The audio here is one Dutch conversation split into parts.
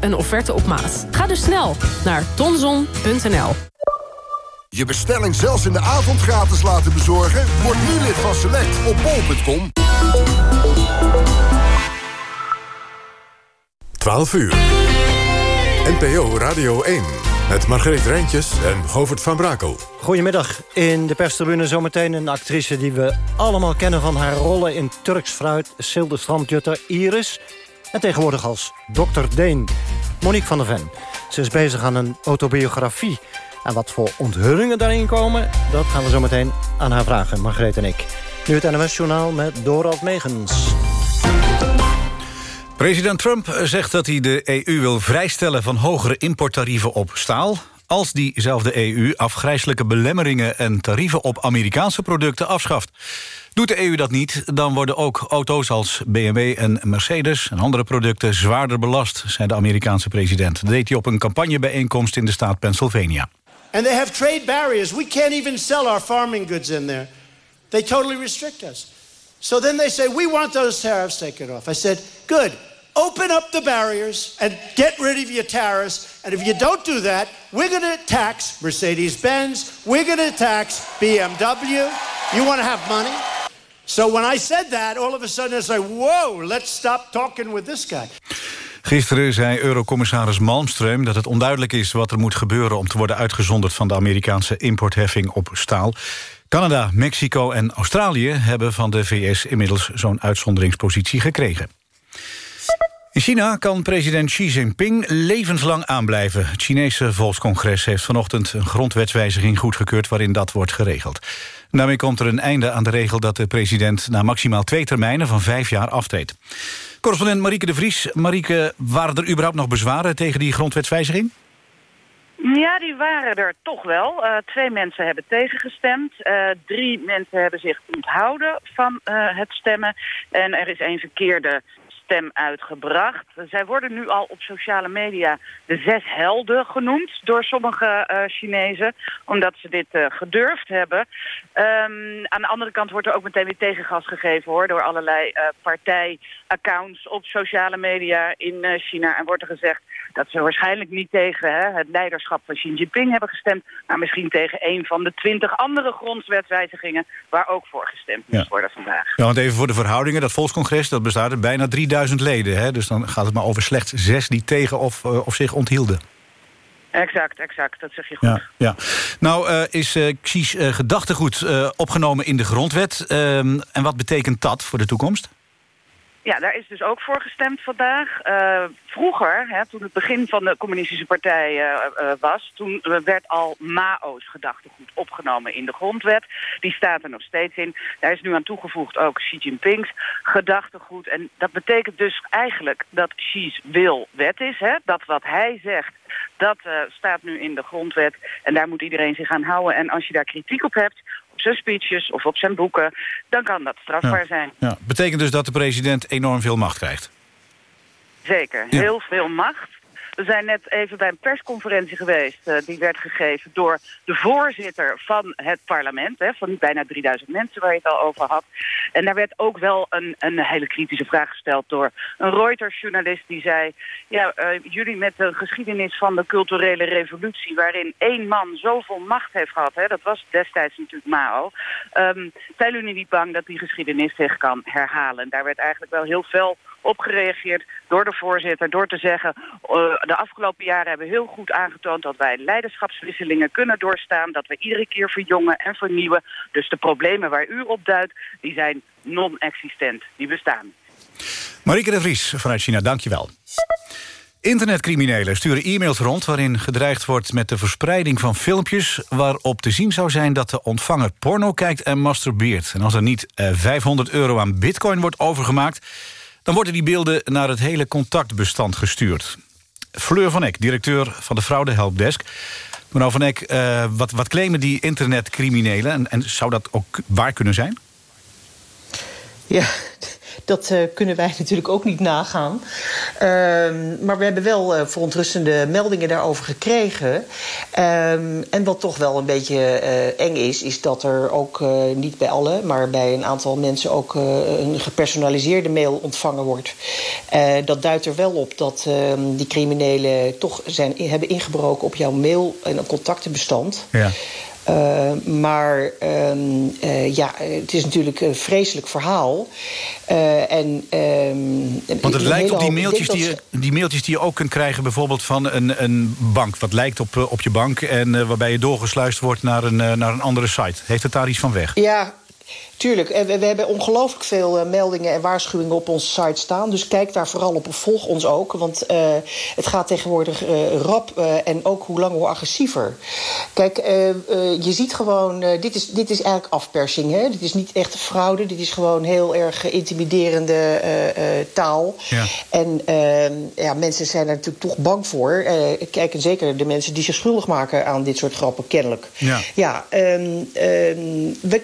Een offerte op maat. Ga dus snel naar tonzon.nl. Je bestelling zelfs in de avond gratis laten bezorgen? Word nu lid van Select op bol.com. 12 uur. NPO Radio 1. Met Margreet Rijntjes en Govert van Brakel. Goedemiddag. In de perstribune zometeen een actrice die we allemaal kennen... van haar rollen in Turks Fruit, Silde Strandjutter, Iris... en tegenwoordig als Dr. Deen, Monique van der Ven. Ze is bezig aan een autobiografie. En wat voor onthullingen daarin komen... dat gaan we zometeen aan haar vragen, Margreet en ik. Nu het NMS Journaal met Dorald Megens. President Trump zegt dat hij de EU wil vrijstellen van hogere importtarieven op staal als diezelfde EU afgrijzelijke belemmeringen en tarieven op Amerikaanse producten afschaft. Doet de EU dat niet, dan worden ook auto's als BMW en Mercedes... en andere producten zwaarder belast, zei de Amerikaanse president. Dat deed hij op een campagnebijeenkomst in de staat Pennsylvania. And they have trade barriers. We can't even sell our farming goods in there. They totally restrict us. So then they say, we want those tariffs taken off. I said, good. Open up the barriers and get rid of your tariffs. And if you don't do that, we're going to tax Mercedes-Benz. We're going to tax BMW. You want to have money? So when I said that, all of a sudden I said, whoa, let's stop talking with this guy. Gisteren zei Eurocommissaris Malmström dat het onduidelijk is wat er moet gebeuren om te worden uitgezonderd van de Amerikaanse importheffing op staal. Canada, Mexico en Australië hebben van de VS inmiddels zo'n uitzonderingspositie gekregen. In China kan president Xi Jinping levenslang aanblijven. Het Chinese Volkscongres heeft vanochtend een grondwetswijziging goedgekeurd... waarin dat wordt geregeld. daarmee komt er een einde aan de regel dat de president... na maximaal twee termijnen van vijf jaar aftreedt. Correspondent Marieke de Vries. Marieke, waren er überhaupt nog bezwaren tegen die grondwetswijziging? Ja, die waren er toch wel. Uh, twee mensen hebben tegengestemd. Uh, drie mensen hebben zich onthouden van uh, het stemmen. En er is een verkeerde stem uitgebracht. Zij worden nu al op sociale media de zes helden genoemd door sommige uh, Chinezen, omdat ze dit uh, gedurfd hebben. Um, aan de andere kant wordt er ook meteen weer tegengas gegeven hoor, door allerlei uh, partijaccounts op sociale media in China. En wordt er gezegd dat ze waarschijnlijk niet tegen hè, het leiderschap van Xi Jinping hebben gestemd, maar misschien tegen een van de twintig andere grondwetswijzigingen waar ook voor gestemd moet ja. worden vandaag. Ja, want even voor de verhoudingen, dat volkscongres dat bestaat uit bijna 3000 leden. Hè? Dus dan gaat het maar over slechts zes die tegen of, uh, of zich onthielden. Exact, exact. Dat zeg je goed. Ja, ja. Nou uh, is uh, Xi's uh, gedachtegoed opgenomen in de grondwet. Ehm, en wat betekent dat voor de toekomst? Ja, daar is dus ook voor gestemd vandaag. Uh, vroeger, hè, toen het begin van de communistische partij uh, uh, was... toen werd al Mao's gedachtegoed opgenomen in de grondwet. Die staat er nog steeds in. Daar is nu aan toegevoegd ook Xi Jinping's gedachtegoed. En dat betekent dus eigenlijk dat Xi's wil wet is. Hè? Dat wat hij zegt, dat staat nu in de grondwet. En daar moet iedereen zich aan houden. En als je daar kritiek op hebt zijn speeches of op zijn boeken... dan kan dat strafbaar ja. zijn. Ja. Betekent dus dat de president enorm veel macht krijgt? Zeker, heel veel macht. We zijn net even bij een persconferentie geweest. Uh, die werd gegeven door de voorzitter van het parlement. Hè, van bijna 3000 mensen waar je het al over had. En daar werd ook wel een, een hele kritische vraag gesteld door een Reuters-journalist. Die zei, ja, uh, jullie met de geschiedenis van de culturele revolutie... waarin één man zoveel macht heeft gehad. Hè, dat was destijds natuurlijk Mao. Um, zijn jullie niet bang dat die geschiedenis zich kan herhalen? En daar werd eigenlijk wel heel veel op gereageerd door de voorzitter... door te zeggen, uh, de afgelopen jaren hebben heel goed aangetoond... dat wij leiderschapswisselingen kunnen doorstaan... dat we iedere keer verjongen en vernieuwen. Dus de problemen waar u op duidt, die zijn non-existent. Die bestaan. Marieke de Vries vanuit China, dankjewel. Internetcriminelen sturen e-mails rond waarin gedreigd wordt met de verspreiding van filmpjes waarop te zien zou zijn dat de ontvanger porno kijkt en masturbeert. En als er niet eh, 500 euro aan bitcoin wordt overgemaakt, dan worden die beelden naar het hele contactbestand gestuurd. Fleur van Eck, directeur van de Fraude Helpdesk. Mevrouw van Eck, uh, wat, wat claimen die internetcriminelen en, en zou dat ook waar kunnen zijn? Ja, Dat uh, kunnen wij natuurlijk ook niet nagaan. Ehm, maar we hebben wel uh, verontrustende meldingen daarover gekregen. Um, en wat toch wel een beetje uh, eng is, is dat er ook niet bij alle, maar bij een aantal mensen ook een gepersonaliseerde mail ontvangen wordt. dat duidt er wel op dat ehm, die criminelen toch zijn, hebben ingebroken op jouw mail en contactenbestand. Ja. Uh, maar uh, uh, ja, het is natuurlijk een vreselijk verhaal. en, ehm, Want het lijkt op die mailtjes, die je, die mailtjes die je ook kunt krijgen... bijvoorbeeld van een, een bank, wat lijkt op, op je bank... en waarbij je doorgesluist wordt naar een, naar een andere site. Heeft het daar iets van weg? Ja, Tuurlijk, we, we hebben ongelooflijk veel uh, meldingen en waarschuwingen op onze site staan. Dus kijk daar vooral op of volg ons ook. Want uh, het gaat tegenwoordig uh, rap en ook hoe langer hoe agressiever. Kijk, je ziet gewoon, dit, is, dit is eigenlijk afpersing. Hè? Dit is niet echt fraude, dit is gewoon heel erg intimiderende taal. Ja. En ehm, ja, mensen zijn er natuurlijk toch bang voor. kijk, en zeker de mensen die zich schuldig maken aan dit soort grappen, kennelijk. Ja, ja um, um, we,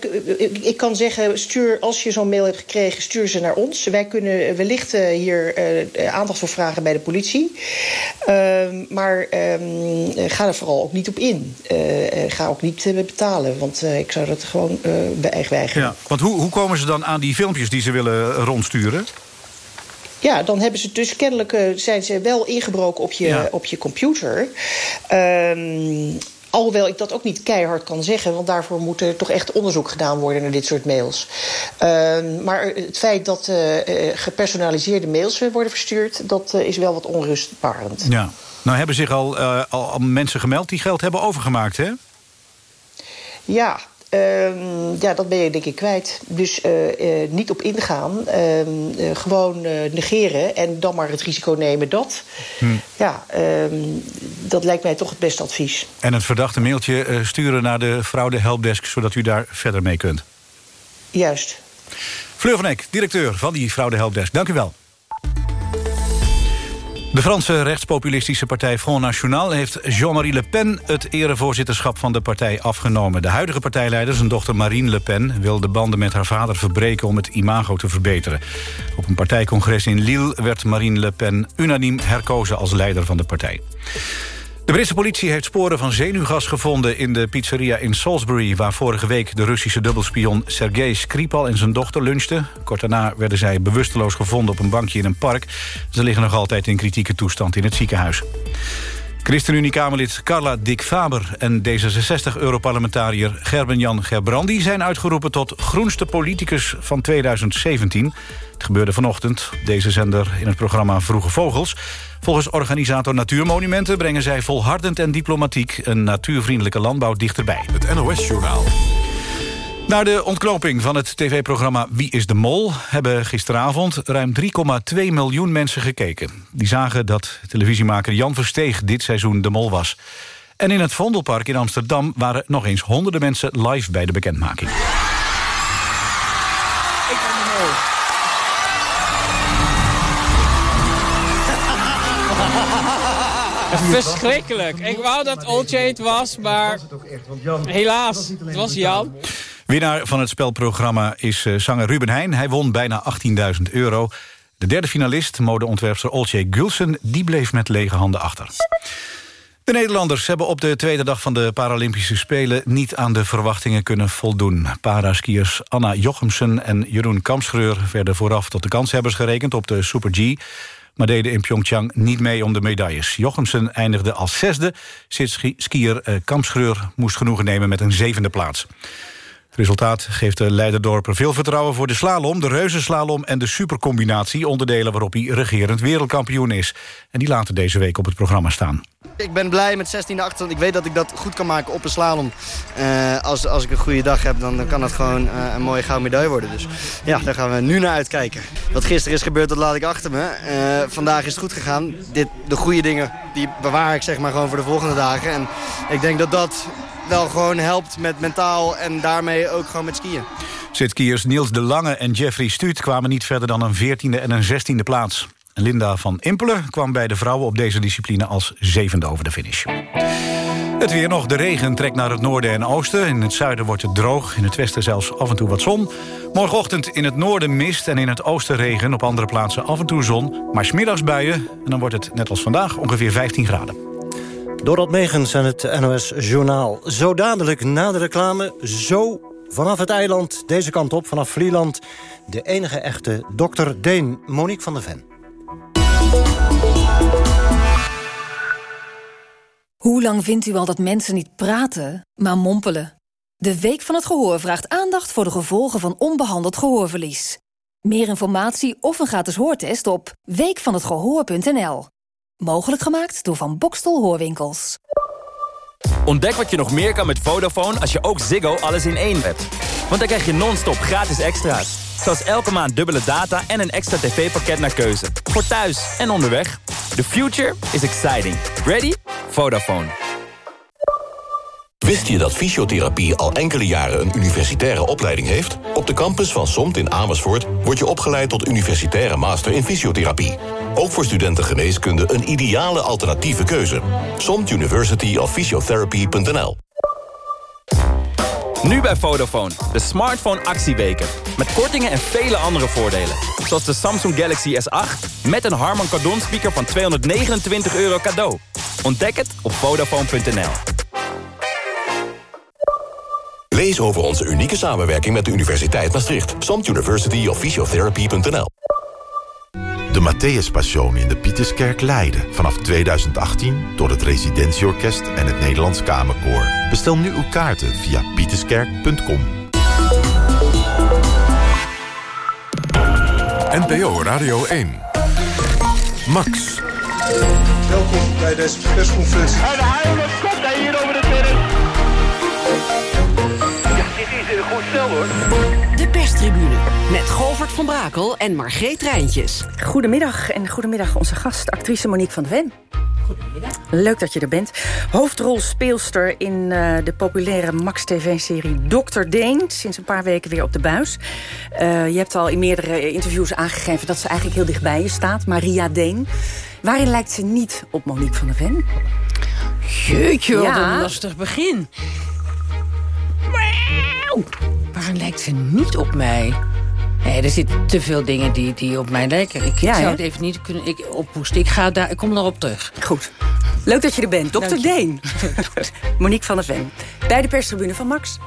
ik kan zeggen stuur, als je zo'n mail hebt gekregen, stuur ze naar ons. Wij kunnen wellicht uh, hier uh, aandacht voor vragen bij de politie. Uh, maar ehm, ga er vooral ook niet op in. Eh, ga ook niet betalen, want ik zou dat gewoon weigeren. Ja, want hoe, hoe komen ze dan aan die filmpjes die ze willen rondsturen? Ja, dan hebben ze dus kennelijk zijn ze wel ingebroken op je, ja. op je computer. Um, Alhoewel ik dat ook niet keihard kan zeggen, want daarvoor moet er toch echt onderzoek gedaan worden naar dit soort mails. Uh, maar het feit dat uh, gepersonaliseerde mails worden verstuurd, dat uh, is wel wat onrustbarend. Ja. Nou hebben zich al, al, al mensen gemeld die geld hebben overgemaakt, hè? Ja, ja, dat ben je denk ik kwijt. Dus uh, uh, niet op ingaan. Uh, gewoon negeren en dan maar het risico nemen dat. Hm. Ja, ehm, dat lijkt mij toch het beste advies. En het verdachte mailtje sturen naar de fraude helpdesk... zodat u daar verder mee kunt. Juist. Fleur van Eck, directeur van die fraude helpdesk. Dank u wel. De Franse rechtspopulistische partij Front National heeft Jean-Marie Le Pen het erevoorzitterschap van de partij afgenomen. De huidige partijleider, zijn dochter Marine Le Pen, wil de banden met haar vader verbreken om het imago te verbeteren. Op een partijcongres in Lille werd Marine Le Pen unaniem herkozen als leider van de partij. De Britse politie heeft sporen van zenuwgas gevonden in de pizzeria in Salisbury... waar vorige week de Russische dubbelspion Sergei Skripal en zijn dochter lunchten. Kort daarna werden zij bewusteloos gevonden op een bankje in een park. Ze liggen nog altijd in kritieke toestand in het ziekenhuis. ChristenUnie-Kamerlid Carla Dick Faber en D66-europarlementariër Gerben-Jan Gerbrandi... zijn uitgeroepen tot groenste politicus van 2017. Het gebeurde vanochtend deze zender in het programma Vroege Vogels. Volgens organisator Natuurmonumenten brengen zij volhardend en diplomatiek... een natuurvriendelijke landbouw dichterbij. Het NOS-journaal. Naar de ontknoping van het tv-programma Wie is de Mol... hebben gisteravond ruim 3,2 miljoen mensen gekeken. Die zagen dat televisiemaker Jan Versteeg dit seizoen de Mol was. En in het Vondelpark in Amsterdam waren nog eens honderden mensen live bij de bekendmaking. Ik ben de Mol. Verschrikkelijk. Ik wou dat Olcay het was, maar helaas, het was Jan. Winnaar van het spelprogramma is uh, zanger Ruben Heijn. Hij won bijna 18.000 euro. De derde finalist, modeontwerpster Olcay Gulsen... die bleef met lege handen achter. De Nederlanders hebben op de tweede dag van de Paralympische Spelen... niet aan de verwachtingen kunnen voldoen. Paraskiers Anna Jochemsen en Jeroen Kamschreur... werden vooraf tot de kanshebbers gerekend op de Super G maar deden in Pyeongchang niet mee om de medailles. Jochemsen eindigde als zesde. Skier uh, Kampschreur moest genoegen nemen met een zevende plaats. Resultaat geeft de Leiderdorper veel vertrouwen voor de slalom... de reuzenslalom en de supercombinatie... onderdelen waarop hij regerend wereldkampioen is. En die laten deze week op het programma staan. Ik ben blij met 16e achterstand. Ik weet dat ik dat goed kan maken op een slalom. Uh, als, als ik een goede dag heb, dan kan dat gewoon uh, een mooie gouden medaille worden. Dus ja, daar gaan we nu naar uitkijken. Wat gisteren is gebeurd, dat laat ik achter me. Uh, vandaag is het goed gegaan. Dit, de goede dingen, die bewaar ik zeg maar gewoon voor de volgende dagen. En ik denk dat dat wel gewoon helpt met mentaal en daarmee ook gewoon met skiën. Zitskiers Niels de Lange en Jeffrey Stuut kwamen niet verder dan een 14e en een 16e plaats. Linda van Impelen kwam bij de vrouwen op deze discipline als zevende over de finish. Het weer nog. De regen trekt naar het noorden en oosten. In het zuiden wordt het droog. In het westen zelfs af en toe wat zon. Morgenochtend in het noorden mist en in het oosten regen. Op andere plaatsen af en toe zon. Maar smiddags buien. En dan wordt het net als vandaag ongeveer 15 graden. Dorot Megens en het NOS Journaal. Zo dadelijk na de reclame, zo vanaf het eiland, deze kant op, vanaf Vlieland... de enige echte Dr. Deen, Monique van der Ven. Hoe lang vindt u al dat mensen niet praten, maar mompelen? De Week van het Gehoor vraagt aandacht voor de gevolgen van onbehandeld gehoorverlies. Meer informatie of een gratis hoortest op weekvanhetgehoor.nl. Mogelijk gemaakt door Van Bokstel Hoorwinkels. Ontdek wat je nog meer kan met Vodafone als je ook Ziggo alles in één hebt. Want dan krijg je non-stop gratis extra's. Zoals elke maand dubbele data en een extra tv-pakket naar keuze. Voor thuis en onderweg. The future is exciting. Ready? Vodafone. Wist je dat fysiotherapie al enkele jaren een universitaire opleiding heeft? Op de campus van SOMT in Amersfoort word je opgeleid tot universitaire master in fysiotherapie. Ook voor studenten geneeskunde een ideale alternatieve keuze. SOMT University of Physiotherapy.nl Nu bij Vodafone, de smartphone actieweken. Met kortingen en vele andere voordelen. Zoals de Samsung Galaxy S8 met een Harman Kardon speaker van 229 euro cadeau. Ontdek het op Vodafone.nl. Lees over onze unieke samenwerking met de Universiteit Maastricht. SOMT University of Physiotherapy.nl De Matthäus Passion in de Pieterskerk Leiden. Vanaf 2018 door het Residentieorkest en het Nederlands Kamerkoor. Bestel nu uw kaarten via pieterskerk.com. NPO Radio 1. Max. Welkom bij deze persconferentie. Stel hoor. De perstribune met Govert van Brakel en Margreet Rijntjes. Goedemiddag en goedemiddag onze gast, actrice Monique van de Ven. Goedemiddag. Leuk dat je er bent. Hoofdrolspeelster in uh, de populaire Max-TV-serie Dr. Deen. Sinds een paar weken weer op de buis. Uh, je hebt al in meerdere interviews aangegeven dat ze eigenlijk heel dichtbij je staat. Maria Deen. Waarin lijkt ze niet op Monique van der Ven? Jeetje, wat ja. een lastig begin. Waarom lijkt ze niet op mij? Nee, er zitten te veel dingen die, die op mij lijken. Ik ja, zou het even niet kunnen ik, oppoesten. Ik, ga daar, ik kom erop terug. Goed. Leuk dat je er bent. Dr. Deen. Monique van der Ven. Bij de perstribune van Max.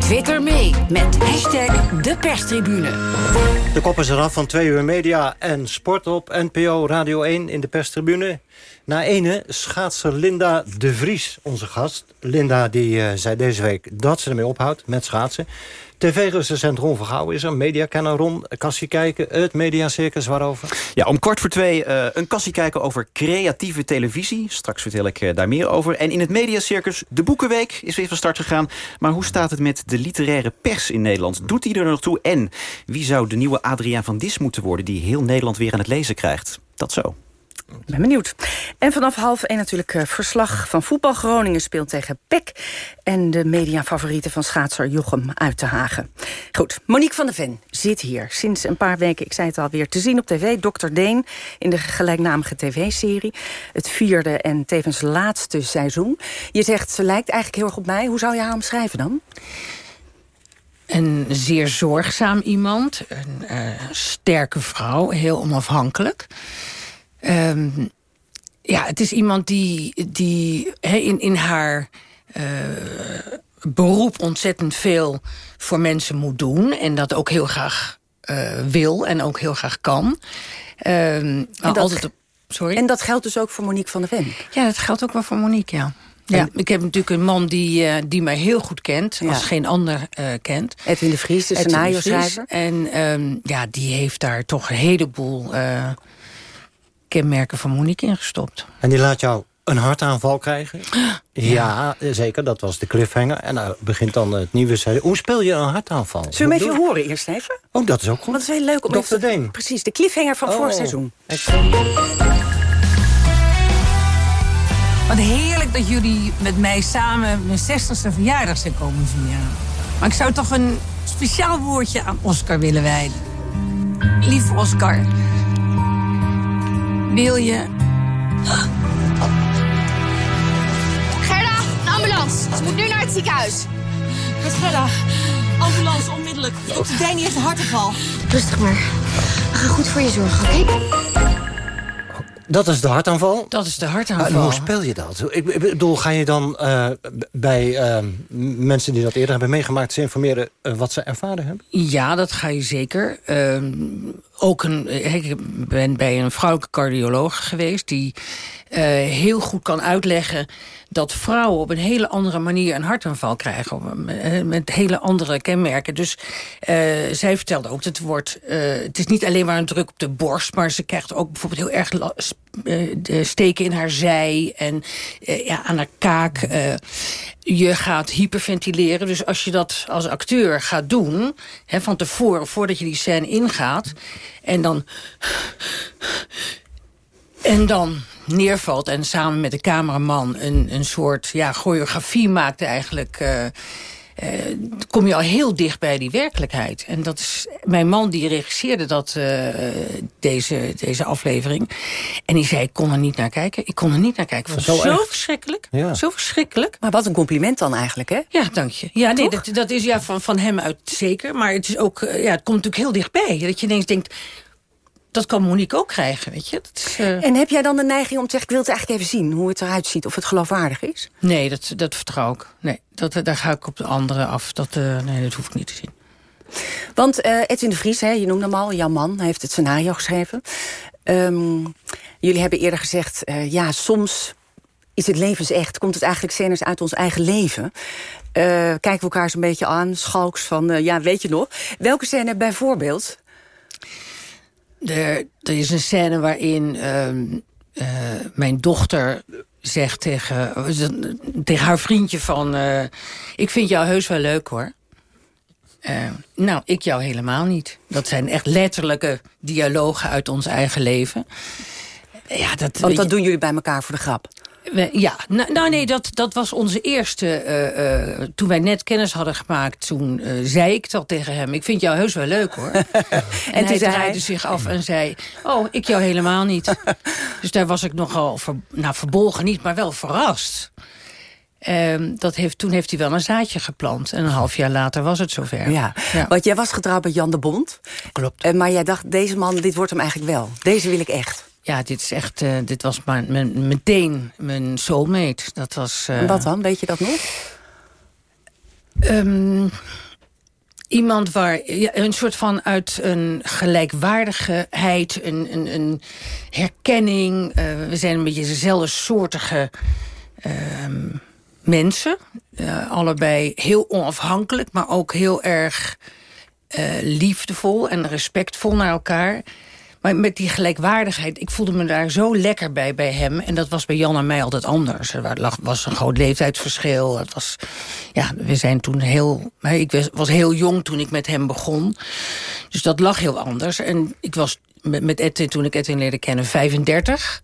Twitter mee met hashtag de perstribune. De kop is eraf van twee uur media en sport op NPO Radio 1 in de perstribune. Na ene schaatser Linda de Vries, onze gast. Linda die uh, zei deze week dat ze ermee ophoudt met schaatsen. TV-recensent Ron Vergouwen is er, mediakenner Ron. Kassie kijken, het mediacircus waarover? Ja, om kwart voor twee uh, een kassie kijken over creatieve televisie. Straks vertel ik uh, daar meer over. En in het mediacircus, de Boekenweek is weer van start gegaan. Maar hoe staat het met de literaire pers in Nederland? Doet die er nog toe? En wie zou de nieuwe Adriaan van Dis moeten worden... die heel Nederland weer aan het lezen krijgt? Dat zo. Ik ben benieuwd. En vanaf half één natuurlijk uh, verslag van voetbal. Groningen speelt tegen PEC. En de mediafavorieten van schaatser Jochem uit te Hagen. Goed, Monique van der Ven zit hier. Sinds een paar weken, ik zei het alweer, te zien op tv. Dr. Deen in de gelijknamige tv-serie. Het vierde en tevens laatste seizoen. Je zegt, ze lijkt eigenlijk heel erg op mij. Hoe zou je haar omschrijven dan? Een zeer zorgzaam iemand. Een uh, sterke vrouw, heel onafhankelijk. Um, ja, het is iemand die, die he, in, in haar uh, beroep ontzettend veel voor mensen moet doen. En dat ook heel graag uh, wil en ook heel graag kan. Um, en, dat, altijd op, sorry? en dat geldt dus ook voor Monique van der Ven? Ja, dat geldt ook wel voor Monique, ja. Ja, ik heb natuurlijk een man die, uh, die mij heel goed kent, ja. als geen ander uh, kent. Edwin de Vries, de scenario-schrijver. En um, ja, die heeft daar toch een heleboel uh, kenmerken van Monique ingestopt. En die laat jou een hartaanval krijgen? Ja. ja, zeker. Dat was de cliffhanger. En nou begint dan het nieuwe seizoen. Hoe speel je een hartaanval? Zullen we hem even horen eerst even? Oh, dat is ook goed. Dat is heel leuk. Om Dr. Deen. Precies, de cliffhanger van oh. vorig seizoen. Wat heerlijk dat jullie met mij samen mijn 60ste verjaardag zijn komen vieren. Maar ik zou toch een speciaal woordje aan Oscar willen wijden. Lieve Oscar, wil je ambulance. Ze moet nu naar het ziekenhuis. Met Fredda. Ambulance, onmiddellijk. Dokter Danny heeft een hartaanval. Rustig maar. We gaan goed voor je zorgen, oké? Dat is de hartaanval? Dat is de hartaanval. hoe speel je dat? Ik ik bedoel, ga je dan eh, bij eh, mensen die dat eerder hebben meegemaakt... ze informeren eh, wat ze ervaren hebben? Ja, dat ga je zeker. Ehm, ook een, ik ben bij een vrouwelijke cardioloog geweest... die heel goed kan uitleggen dat vrouwen op een hele andere manier een hartaanval krijgen. Eh, met hele andere kenmerken. Dus eh, zij vertelde ook dat het wordt... eh, het is niet alleen maar een druk op de borst... maar ze krijgt ook bijvoorbeeld heel erg eh, steken in haar zij... en eh, ja, aan haar kaak. eh, je gaat hyperventileren. Dus als je dat als acteur gaat doen... Hè, van tevoren, voordat je die scène ingaat... en dan... En dan neervalt en samen met de cameraman een, een soort ja, choreografie maakt eigenlijk... eh, eh, kom je al heel dicht bij die werkelijkheid. En dat is mijn man die regisseerde dat, eh, deze, deze aflevering. En die zei, ik kon er niet naar kijken. Ik kon er niet naar kijken. Vond Zo verschrikkelijk. Ja. Zo verschrikkelijk. Maar wat een compliment dan eigenlijk, hè? Ja, dank je. Ja, nee, dat, dat is ja, van, van hem uit zeker. Maar het, is ook, ja, het komt natuurlijk heel dichtbij. Dat je ineens denkt, dat kan Monique ook krijgen, weet je. Dat is, eh, En heb jij dan de neiging om te zeggen... ik wil het eigenlijk even zien hoe het eruit ziet... of het geloofwaardig is? Nee, dat, dat vertrouw ik. Nee, dat, daar ga ik op de andere af. Dat, eh, nee, dat hoef ik niet te zien. Want eh, Edwin de Vries, hè, je noemde hem al, jouw man... heeft het scenario geschreven. Ehm, jullie hebben eerder gezegd... ja, soms is het levensecht. Komt het eigenlijk scènes uit ons eigen leven? Kijken we elkaar zo'n beetje aan, schalks van... ja, weet je nog? Welke scène bijvoorbeeld? Er, er is een scène waarin ehm, eh, mijn dochter zegt tegen, tegen haar vriendje van... eh, ik vind jou heus wel leuk hoor. Eh, nou, ik jou helemaal niet. Dat zijn echt letterlijke dialogen uit ons eigen leven. Ja, dat, Want dat doen jullie bij elkaar voor de grap. We- Ja, nou, nou nee, dat, dat was onze eerste... eh, eh, toen wij net kennis hadden gemaakt, toen eh, zei ik dat tegen hem. Ik vind jou heus wel leuk, hoor. en, hij draaide zich af en zei... Oh, ik jou helemaal niet. dus daar was ik nogal, ver, nou, verbolgen niet, maar wel verrast. Ehm, dat heeft, toen heeft hij wel een zaadje geplant. En een half jaar later was het zover. Ja. want jij was getrouwd met Jan de Bond. Klopt. Maar jij dacht, deze man, dit wordt hem eigenlijk wel. Deze wil ik echt. Ja, dit is echt, eh, dit was mijn, mijn, meteen mijn soulmate. Dat was... eh, wat dan, weet je dat nog? Ehm, iemand waar ja, een soort van uit een gelijkwaardigheid, een, een, een herkenning. eh, we zijn een beetje dezelfde soortige ehm, mensen. Allebei heel onafhankelijk, maar ook heel erg liefdevol en respectvol naar elkaar. Maar met die gelijkwaardigheid, ik voelde me daar zo lekker bij bij hem. En dat was bij Jan en mij altijd anders. Er lag- was een groot leeftijdsverschil. Het was, ja, we zijn toen heel... Ik was, heel jong toen ik met hem begon. Dus dat lag heel anders. En ik was met, Edwin, toen ik Edwin leerde kennen, 35.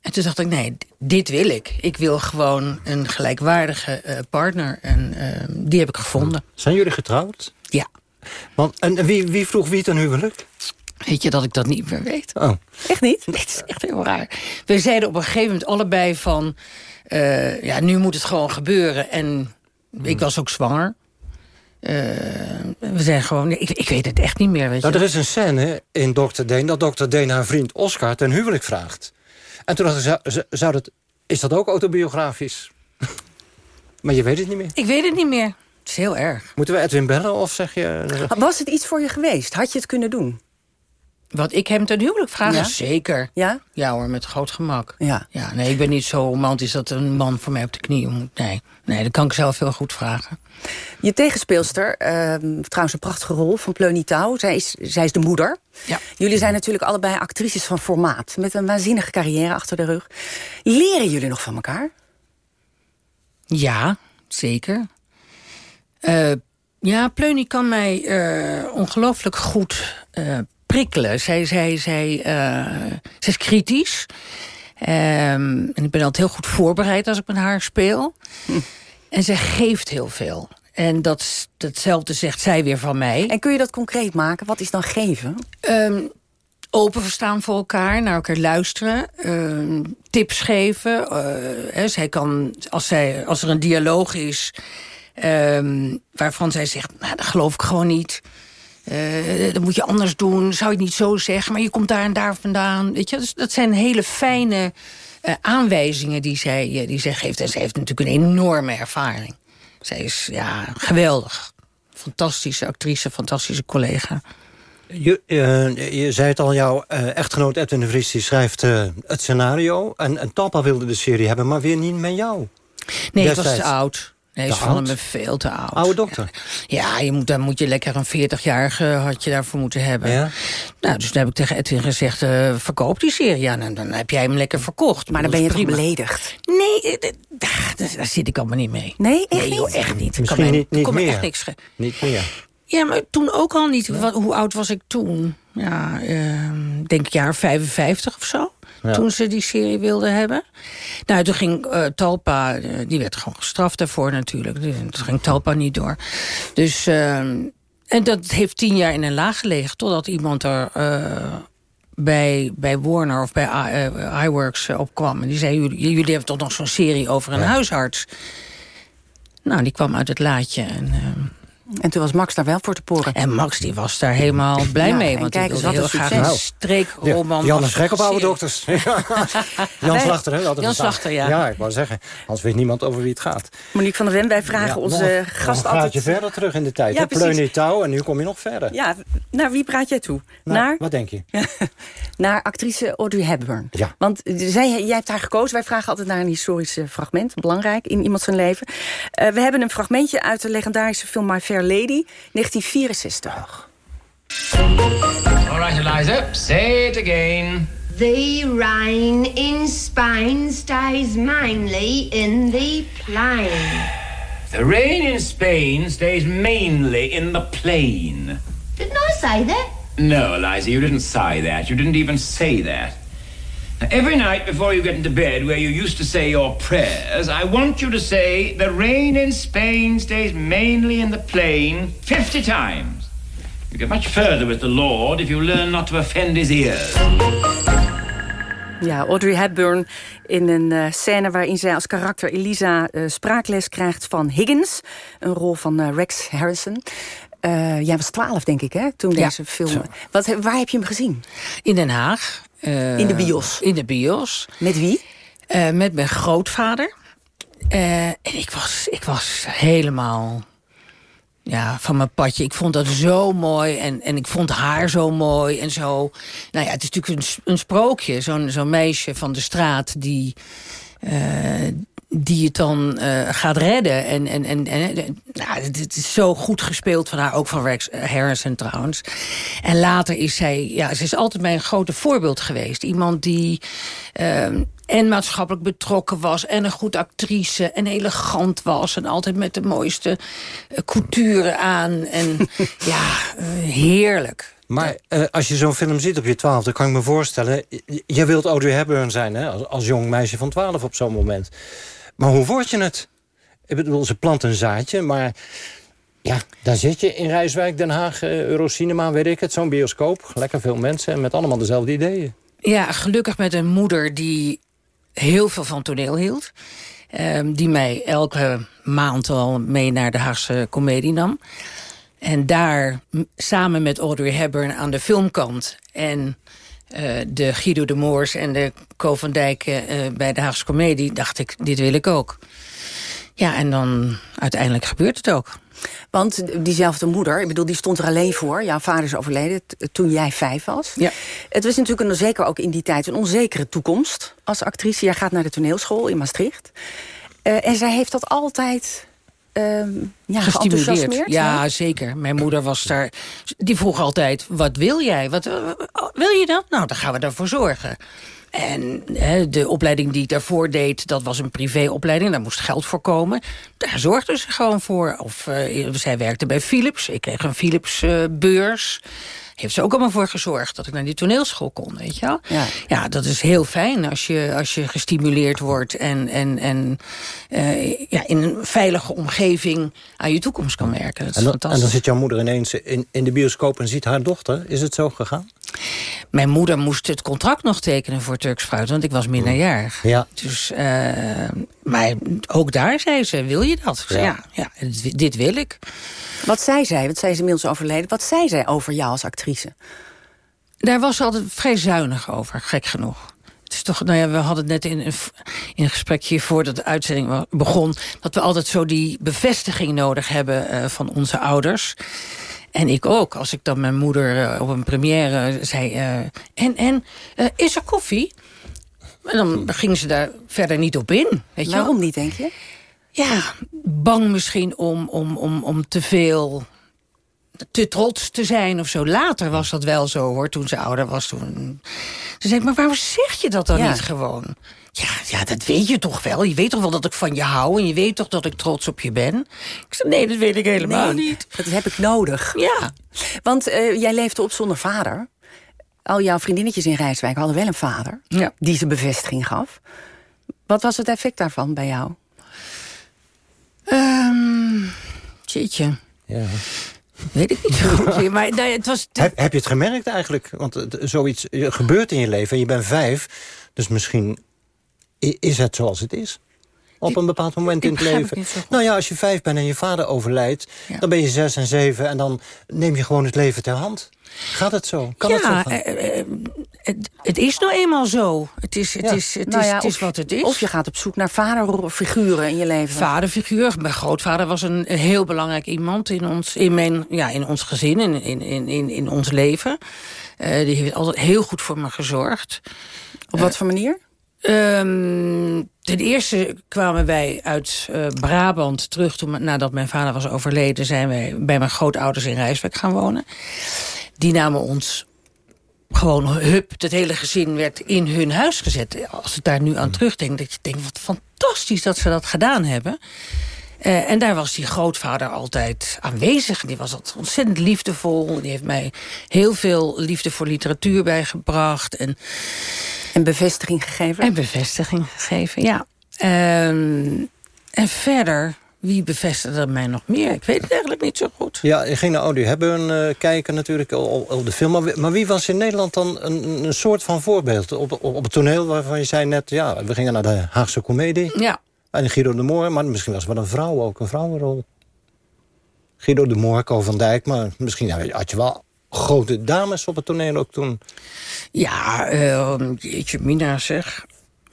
En toen dacht ik, nee, dit wil ik. Ik wil gewoon een gelijkwaardige eh, partner. En eh, die heb ik gevonden. Zijn jullie getrouwd? Ja. Want, en wie, wie vroeg wie ten huwelijk? Weet je dat ik dat niet meer weet? Oh. Echt niet? Het is echt heel raar. We zeiden op een gegeven moment allebei van... eh, ja, nu moet het gewoon gebeuren. En ik was ook zwanger. Eh, we zijn gewoon... Ik, ik weet het echt niet meer, weet je. Nou, er is een scène in Dr. Deen... dat Dr. Deen haar vriend Oscar ten huwelijk vraagt. En toen dacht ik, zou, zou- zou dat, is dat ook autobiografisch? maar je weet het niet meer. Ik weet het niet meer. Het is heel erg. Moeten we Edwin bellen of zeg je... Was het iets voor je geweest? Had je het kunnen doen? Wat ik hem ten huwelijk vraag? Ja? Zeker. Ja? Ja hoor, met groot gemak. Ja. ja. Nee, ik ben niet zo romantisch dat een man voor mij op de knieën moet. Nee, nee dat kan ik zelf heel goed vragen. Je tegenspeelster, ehm, trouwens een prachtige rol van Pleunie Touw. Zij is, zij is de moeder. Ja. Jullie zijn natuurlijk allebei actrices van formaat. Met een waanzinnige carrière achter de rug. Leren jullie nog van elkaar? Ja, zeker. Eh, ja, Pleunie kan mij eh, ongelooflijk goed eh, prikkelen. Zij, zij, zij, eh, zij is kritisch. Ehm, en ik ben altijd heel goed voorbereid als ik met haar speel. En zij geeft heel veel. En dat, datzelfde zegt zij weer van mij. En kun je dat concreet maken? Wat is dan geven? Ehm, open verstaan voor elkaar, naar elkaar luisteren, uh, tips geven. Uh, hè, zij kan, als, zij, als er een dialoog is waarvan zij zegt, nou, dat geloof ik gewoon niet. Uh, dat moet je anders doen, zou je het niet zo zeggen, maar je komt daar en daar vandaan. Weet je? Dus dat zijn hele fijne uh, aanwijzingen die zij, die zij geeft. En zij heeft natuurlijk een enorme ervaring. Zij is ja, geweldig. Fantastische actrice, fantastische collega. Je, je zei het al, jouw echtgenoot Edwin de Vries die schrijft het scenario. En, en Talpa wilde de serie hebben, maar weer niet met jou. Nee, het was te oud. Nee, ze vonden me veel te oud. Oude dokter? Ja, je moet, dan moet je lekker een 40-jarige had je daarvoor moeten hebben. Ja? Nou, dus toen heb ik tegen Edwin gezegd, uh, verkoop die serie. Ja, dan, dan heb jij hem lekker verkocht. Maar dan ben je toch beledigd? Nee, daar zit ik allemaal niet mee. Nee, echt nee, joh, echt niet. Misschien kan niet, niet kom meer. echt niks Niet meer. Ja, maar toen ook al niet. Wat, hoe oud was ik toen? Ja, uh, denk ik jaar 55 of zo. Ja. Toen ze die serie wilden hebben. Nou, toen ging uh, Talpa, uh, die werd gewoon gestraft daarvoor natuurlijk. Dus, toen ging Talpa niet door. Dus, uh, en dat heeft tien jaar in een laag gelegen. Totdat iemand er bij, bij Warner of bij iWorks opkwam. En die zei, jullie, jullie hebben toch nog zo'n serie over een ja. huisarts. Nou, die kwam uit het laadje en... En toen was Max daar wel voor te poren. En Max die was daar helemaal blij ja, mee. Want kijk, hij wilde heel graag een Nou, streekroman. Jan is gek op oude dokters. Jan nee, Slachter, hè? Jan Slachter, ja. Ja, ik wou zeggen. Anders weet niemand over wie het gaat. Monique van der Ven, wij vragen ja, onze nog, gast altijd... je verder terug in de tijd. Ja, Pleun touw en nu kom je nog verder. Ja, naar wie praat jij toe? Nou, naar? Wat denk je? naar actrice Audrey Hepburn. Ja. Want zij, jij hebt haar gekozen. Wij vragen altijd naar een historisch fragment. Belangrijk in iemand zijn leven. Uh, we hebben een fragmentje uit de legendarische film My Fair Lady... 1964. All right, Eliza, say it again. The rain in Spain stays mainly in the plain. The rain in Spain stays mainly in the plain. Didn't I say that? No, Eliza, you didn't say that. You didn't even say that. Every night before you get into bed, where you used to say your prayers, I want you to say, The rain in Spain stays mainly in the plain 50 times. You get much further with the Lord if you learn not to offend his ears. Ja, Audrey Hepburn in een uh, scène waarin zij als karakter Elisa uh, spraakles krijgt van Higgins. Een rol van uh, Rex Harrison. Uh, jij was twaalf, denk ik, hè, toen ja, deze film... Wat, waar heb je hem gezien? In Den Haag. Uh, in de bios? In de bios. Met wie? Uh, met mijn grootvader. en ik was, ik was helemaal ja, van mijn padje. Ik vond dat zo mooi en, en ik vond haar zo mooi en zo. Nou ja, het is natuurlijk een, een sprookje. Zo'n zo'n meisje van de straat die die het dan uh, gaat redden. En, en, en, en nou, het is zo goed gespeeld van haar, ook van Rex Harrison trouwens. En later is zij, ja, ze is altijd mijn grote voorbeeld geweest. Iemand die uh, en maatschappelijk betrokken was, en een goed actrice, en elegant was, en altijd met de mooiste couture aan. En ja, heerlijk. Maar uh, als je zo'n film ziet op je twaalf, dan kan ik me voorstellen... je wilt Audrey Hepburn zijn, hè? Als, als jong meisje van twaalf op zo'n moment. Maar hoe word je het? Ik bedoel, ze plant een zaadje, maar... Ja, daar zit je in Rijswijk, Den Haag, uh, Eurocinema, weet ik het. Zo'n bioscoop, lekker veel mensen met allemaal dezelfde ideeën. Ja, gelukkig met een moeder die heel veel van toneel hield. Um, die mij elke maand al mee naar de Haagse Comedie nam. En daar samen met Audrey Hepburn aan de filmkant... en uh, de Guido de Moors en de Co van Dijk uh, bij de Haagse Comedie... dacht ik, dit wil ik ook. Ja, en dan uiteindelijk gebeurt het ook. Want diezelfde moeder, ik bedoel, die stond er alleen voor. Jouw vader is overleden toen jij vijf was. Ja. Het was natuurlijk een, zeker ook in die tijd een onzekere toekomst als actrice. Jij gaat naar de toneelschool in Maastricht. Uh, en zij heeft dat altijd um, ja, gestimuleerd. Ja, hè? zeker. Mijn moeder was daar. Die vroeg altijd: wat wil jij? Wat, uh, wil je dat? Nou, dan gaan we daarvoor zorgen. En hè, de opleiding die ik daarvoor deed, dat was een privéopleiding. Daar moest geld voor komen. Daar zorgde ze gewoon voor. Of uh, zij werkte bij Philips. Ik kreeg een Philips uh, beurs heeft ze ook allemaal voor gezorgd dat ik naar die toneelschool kon, weet je wel? Ja, ja dat is heel fijn als je, als je gestimuleerd wordt en, en, en uh, ja, in een veilige omgeving aan je toekomst kan werken. Dat is en, dan, fantastisch. en dan zit jouw moeder ineens in, in de bioscoop en ziet haar dochter. Is het zo gegaan? Mijn moeder moest het contract nog tekenen voor Turks Fruit... want ik was minderjarig. Ja. Dus, uh, maar ook daar zei ze, wil je dat? Ja, ja, ja dit wil ik. Wat zei zij? Want zij is inmiddels overleden. Wat zei zij over jou als actrice? Daar was ze altijd vrij zuinig over, gek genoeg. Het is toch, nou ja, we hadden het net in, in een gesprekje voordat de uitzending begon... dat we altijd zo die bevestiging nodig hebben uh, van onze ouders. En ik ook. Als ik dan mijn moeder uh, op een première zei... Uh, en, en, is er koffie? En dan ging ze daar verder niet op in. Weet Waarom je niet, denk je? Ja, bang misschien om, om, om, om te veel te trots te zijn of zo. Later was dat wel zo, hoor, toen ze ouder was. Toen... Ze zei, maar waarom zeg je dat dan Ja. niet gewoon? Ja, ja, dat weet je toch wel. Je weet toch wel dat ik van je hou... en je weet toch dat ik trots op je ben? Ik zei, nee, dat weet ik helemaal Nee, niet. Dat heb ik nodig. Ja. Want eh, jij leefde op zonder vader. Al jouw vriendinnetjes in Rijswijk hadden wel een vader... Ja. die ze bevestiging gaf. Wat was het effect daarvan bij jou? Ehm jeetje. Ja. Weet ik niet zo goed. Maar nee, het was... Heb, heb je het gemerkt eigenlijk? Want het- zoiets eh, gebeurt in je leven en je bent vijf. Dus misschien is het zoals het is. Op een bepaald moment in het leven. Nou ja, als je vijf bent en je vader overlijdt... dan ben je zes en zeven en dan neem je gewoon het leven ter hand. Gaat het zo? Kan het zo gaan? Het, het is nou eenmaal zo. Het is, het Ja. is, het Nou is, ja, het is of- wat het is. Of je gaat op zoek naar vaderfiguren in je leven. Vaderfiguur. Mijn grootvader was een heel belangrijk iemand in ons, in mijn, ja, in ons gezin, in, in, in, in, in ons leven. Eh, die heeft altijd heel goed voor me gezorgd. Op wat voor manier? Ehm, ten eerste kwamen wij uit eh, Brabant terug. Toen, nadat mijn vader was overleden... zijn wij bij mijn grootouders in Rijswijk gaan wonen. Die namen ons gewoon hup. Het hele gezin werd in hun huis gezet. Als ik daar nu aan terugdenk, dat je denkt... wat fantastisch dat ze dat gedaan hebben. Eh, en daar was die grootvader altijd aanwezig. Die was altijd ontzettend liefdevol. Die heeft mij heel veel liefde voor literatuur bijgebracht. En, en bevestiging gegeven? En bevestiging gegeven, ja. Ehm, en verder, wie bevestigde mij nog meer? Ik weet het eigenlijk niet zo goed. Ja, je ging naar Audio hebben eh, kijken natuurlijk op, op de film. Maar, wie- maar wie was in Nederland dan een, een soort van voorbeeld? Op, op, op het toneel waarvan je zei net... ja, we gingen naar de Haagse Comedie. Ja. En Guido de Moor, maar misschien was het wel een vrouw ook, een vrouwenrol. Guido de Moor, Co van Dijk, maar misschien had je wel grote dames op het toneel ook toen. Ja, uh, jeetje mina zeg.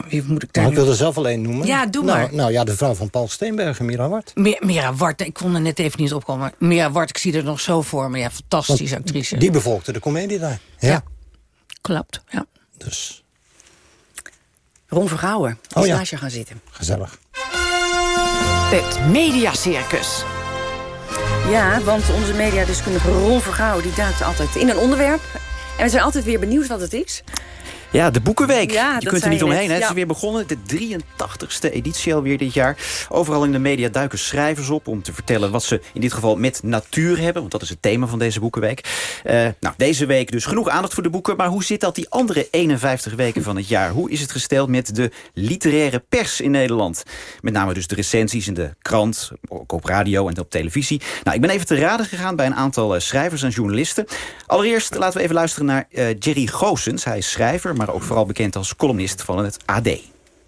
Wie moet ik daar Nou, ik wil er zelf alleen noemen. Ja, doe nou, maar. Nou ja, de vrouw van Paul Steenbergen, Mira Wart. Mira Wart, ik kon er net even niet opkomen. maar Mira Wart, ik zie er nog zo voor me. Ja, fantastische actrice. Die bevolkte de comedie daar. Ja. Ja. Klopt, ja. Dus. Ron Vergouwen Oh ja. gaan zitten. Gezellig. Het Mediacircus. Ja, want onze mediadeskundige Ron Vergouwen... die duikt altijd in een onderwerp. En we zijn altijd weer benieuwd wat het is. Ja, de Boekenweek. Ja, je kunt er niet omheen. Hè? Het Ja. is weer begonnen. De 83ste editie alweer dit jaar. Overal in de media duiken schrijvers op om te vertellen wat ze in dit geval met natuur hebben. Want dat is het thema van deze Boekenweek. Eh, nou, deze week dus genoeg aandacht voor de boeken. Maar hoe zit dat die andere 51 weken van het jaar? Hoe is het gesteld met de literaire pers in Nederland? Met name dus de recensies in de krant, ook op radio en op televisie. Nou, ik ben even te raden gegaan bij een aantal eh, schrijvers en journalisten. Allereerst laten we even luisteren naar eh, Jerry Goossens. Hij is schrijver, maar ook vooral bekend als columnist van het AD.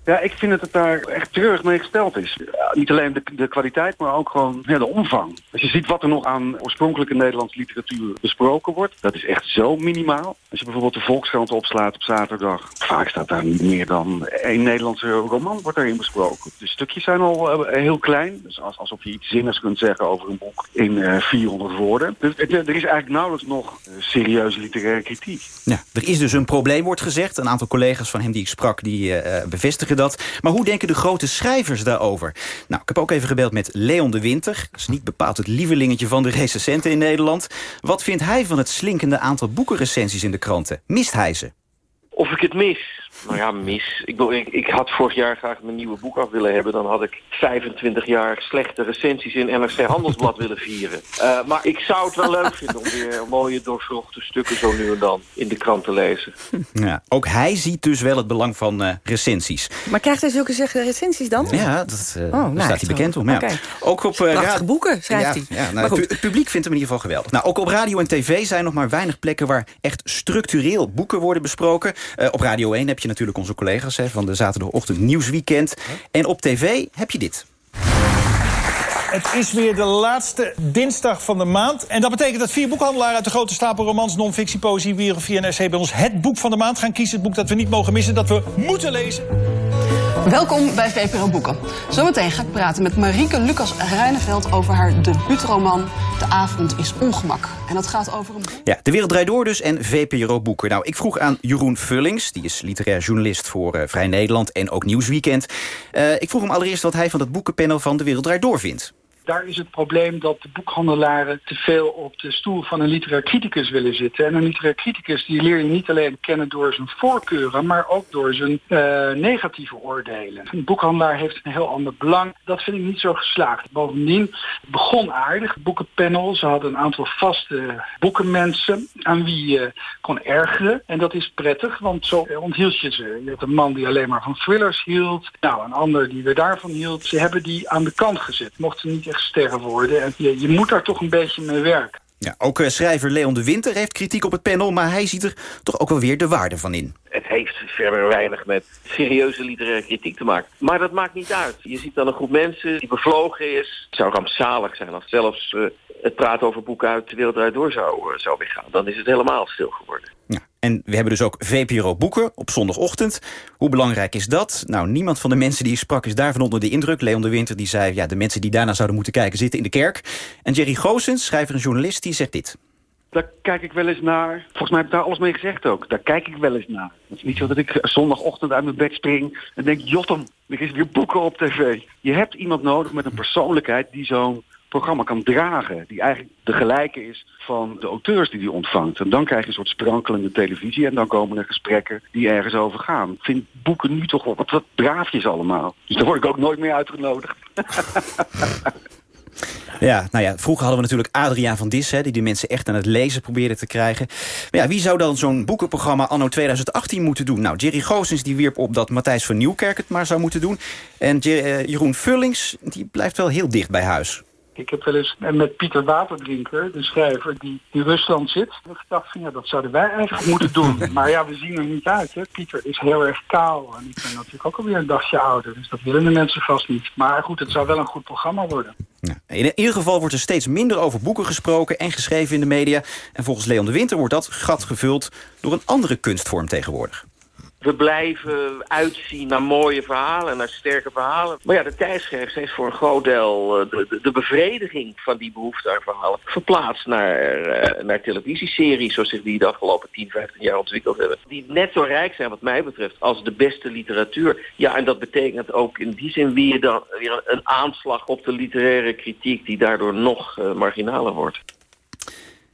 Ja, ik vind dat het daar echt treurig mee gesteld is. Ja, niet alleen de, de kwaliteit, maar ook gewoon ja, de omvang. Als je ziet wat er nog aan oorspronkelijke Nederlandse literatuur besproken wordt, dat is echt zo minimaal. Als je bijvoorbeeld de Volkskrant opslaat op zaterdag, vaak staat daar niet meer dan één Nederlandse roman wordt daarin besproken. De stukjes zijn al eh, heel klein, dus als, alsof je iets zinnigs kunt zeggen over een boek in eh, 400 woorden. Dus het- er is eigenlijk nauwelijks nog eh, serieuze literaire kritiek. Ja, er is dus een probleem, wordt gezegd. Een aantal collega's van hem die ik sprak, die eh, bevestigen dat. Maar hoe denken de grote schrijvers daarover? Nou, ik heb ook even gebeld met Leon de Winter. Dat is niet bepaald het lievelingetje van de recensenten in Nederland. Wat vindt hij van het slinkende aantal boekenrecensies in de kranten? Mist hij ze? Of ik het mis? Nou ja, mis. Ik, bedoel, ik, ik had vorig jaar graag mijn nieuwe boek af willen hebben. Dan had ik 25 jaar slechte recensies in NRC Handelsblad willen vieren. Uh, maar ik zou het wel leuk vinden om weer mooie doorvrochte stukken zo nu en dan in de krant te lezen. Ja, ook hij ziet dus wel het belang van uh, recensies. Maar krijgt hij zulke zeggen recensies dan? Ja, dat, uh, oh, daar staat hij bekend om. Ja. Okay. Ook op, Prachtige boeken schrijft ja, hij. Ja, nou, het publiek vindt hem in ieder geval geweldig. Nou, ook op radio en tv zijn nog maar weinig plekken waar echt structureel boeken worden besproken. op Radio 1 heb je natuurlijk onze collega's hè, van de zaterdagochtend Nieuwsweekend. En op tv heb je dit. Het is weer de laatste dinsdag van de maand. En dat betekent dat vier boekhandelaren uit de grote stapel romans, non-fictie, poëzie, biografie en bij ons het boek van de maand gaan kiezen. Het boek dat we niet mogen missen, dat we moeten lezen. Welkom bij VPRO Boeken. Zometeen ga ik praten met Marieke Lucas Rijneveld over haar debuutroman De avond is ongemak. En dat gaat over een... Ja, De Wereld Draait Door dus en VPRO Boeken. Nou, ik vroeg aan Jeroen Vullings, die is literair journalist voor uh, Vrij Nederland en ook Nieuwsweekend. Uh, ik vroeg hem allereerst wat hij van het boekenpanel van De Wereld Draait Door vindt. Daar is het probleem dat de boekhandelaren te veel op de stoel van een literair criticus willen zitten. En een literair criticus die leer je niet alleen kennen door zijn voorkeuren, maar ook door zijn uh, negatieve oordelen. Een boekhandelaar heeft een heel ander belang. Dat vind ik niet zo geslaagd. Bovendien begon aardig. Boekenpanel, ze hadden een aantal vaste boekenmensen aan wie je kon ergeren. En dat is prettig, want zo onthield je ze. Je een man die alleen maar van thrillers hield. Nou, een ander die weer daarvan hield. Ze hebben die aan de kant gezet. Mochten niet sterren worden. En je, je moet daar toch een beetje mee werken. Ja, ook uh, schrijver Leon de Winter heeft kritiek op het panel... maar hij ziet er toch ook wel weer de waarde van in. Het heeft verder weinig met serieuze literaire kritiek te maken. Maar dat maakt niet uit. Je ziet dan een groep mensen die bevlogen is. Het zou rampzalig zijn als zelfs uh, het praten over boeken uit de wereld door zou, uh, zou weggaan. Dan is het helemaal stil geworden. En we hebben dus ook VPRO Boeken op zondagochtend. Hoe belangrijk is dat? Nou, niemand van de mensen die ik sprak is daarvan onder de indruk. Leon de Winter die zei, ja, de mensen die daarna zouden moeten kijken... zitten in de kerk. En Jerry Goossens, schrijver en journalist, die zegt dit. Daar kijk ik wel eens naar. Volgens mij heb ik daar alles mee gezegd ook. Daar kijk ik wel eens naar. Het is niet zo dat ik zondagochtend uit mijn bed spring... en denk, jotem, er is weer boeken op tv. Je hebt iemand nodig met een persoonlijkheid die zo'n programma kan dragen. Die eigenlijk de gelijke is van de auteurs die die ontvangt. En dan krijg je een soort sprankelende televisie. En dan komen er gesprekken die ergens over gaan. Ik vind boeken nu toch wel wat, wat braafjes allemaal. Dus daar word ik ook nooit meer uitgenodigd. Ja, nou ja, vroeger hadden we natuurlijk Adriaan van Dis... Hè, die de mensen echt aan het lezen probeerde te krijgen. Maar ja, wie zou dan zo'n boekenprogramma anno 2018 moeten doen? Nou, Jerry Goossens die wierp op dat Matthijs van Nieuwkerk het maar zou moeten doen. En Jeroen Vullings, die blijft wel heel dicht bij huis. Ik heb wel eens met Pieter Waterdrinker, de schrijver die in Rusland zit, gedacht van ja, dat zouden wij eigenlijk moeten doen. Maar ja, we zien er niet uit. Hè. Pieter is heel erg kaal en ik ben natuurlijk ook alweer een dagje ouder. Dus dat willen de mensen vast niet. Maar goed, het zou wel een goed programma worden. Ja, in ieder geval wordt er steeds minder over boeken gesproken en geschreven in de media. En volgens Leon de Winter wordt dat gat gevuld door een andere kunstvorm tegenwoordig. We blijven uitzien naar mooie verhalen, naar sterke verhalen. Maar ja, de tijdschrift heeft voor een groot deel uh, de, de, bevrediging van die behoefte aan verhalen verplaatst naar, uh, naar televisieseries zoals zich die de afgelopen 10, 15 jaar ontwikkeld hebben. Die net zo rijk zijn wat mij betreft als de beste literatuur. Ja, en dat betekent ook in die zin weer, dan, weer een aanslag op de literaire kritiek die daardoor nog uh, marginaler wordt.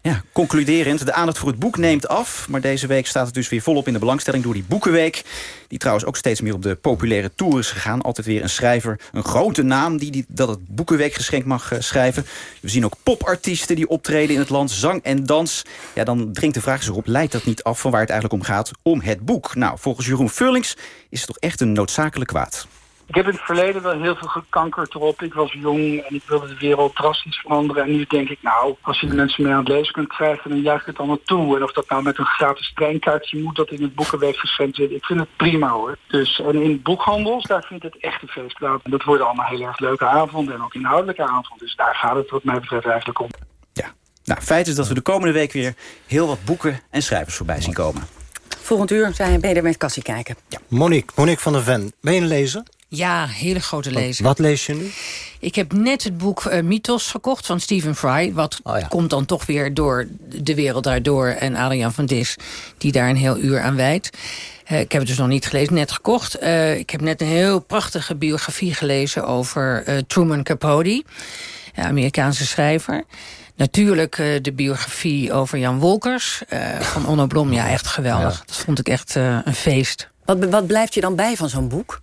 Ja, concluderend, de aandacht voor het boek neemt af. Maar deze week staat het dus weer volop in de belangstelling door die Boekenweek. Die trouwens ook steeds meer op de populaire tour is gegaan. Altijd weer een schrijver, een grote naam die, die dat het Boekenweekgeschenk mag uh, schrijven. We zien ook popartiesten die optreden in het land, zang en dans. Ja, dan dringt de vraag eens op, leidt dat niet af van waar het eigenlijk om gaat? Om het boek. Nou, volgens Jeroen Vullings is het toch echt een noodzakelijk kwaad. Ik heb in het verleden wel heel veel gekankerd erop. Ik was jong en ik wilde de wereld drastisch veranderen. En nu denk ik, nou, als je de mensen mee aan het lezen kunt krijgen... dan juich ik het allemaal toe. En of dat nou met een gratis treinkaartje moet... dat in het boekenweek geschenkt zit. Ik vind het prima, hoor. Dus, en in boekhandels, daar vindt het echt een feest plaats. En dat worden allemaal heel erg leuke avonden. En ook inhoudelijke avonden. Dus daar gaat het wat mij betreft eigenlijk om. Ja, nou, feit is dat we de komende week weer... heel wat boeken en schrijvers voorbij zien komen. Volgend uur zijn we er met Cassie kijken. Ja. Monique, Monique van der Ven. Ben je een lezer? Ja, hele grote lezer. Wat lees je nu? Ik heb net het boek uh, Mythos gekocht van Stephen Fry. Wat oh ja. komt dan toch weer door de wereld daardoor. En Adriaan van Dis, die daar een heel uur aan wijdt. Uh, ik heb het dus nog niet gelezen, net gekocht. Uh, ik heb net een heel prachtige biografie gelezen over Truman Capote. Amerikaanse schrijver. Natuurlijk uh, de biografie over Jan Wolkers uh, van Onno Blom. Ja, echt geweldig. Ja. Dat vond ik echt uh, een feest. Wat, wat blijft je dan bij van zo'n boek?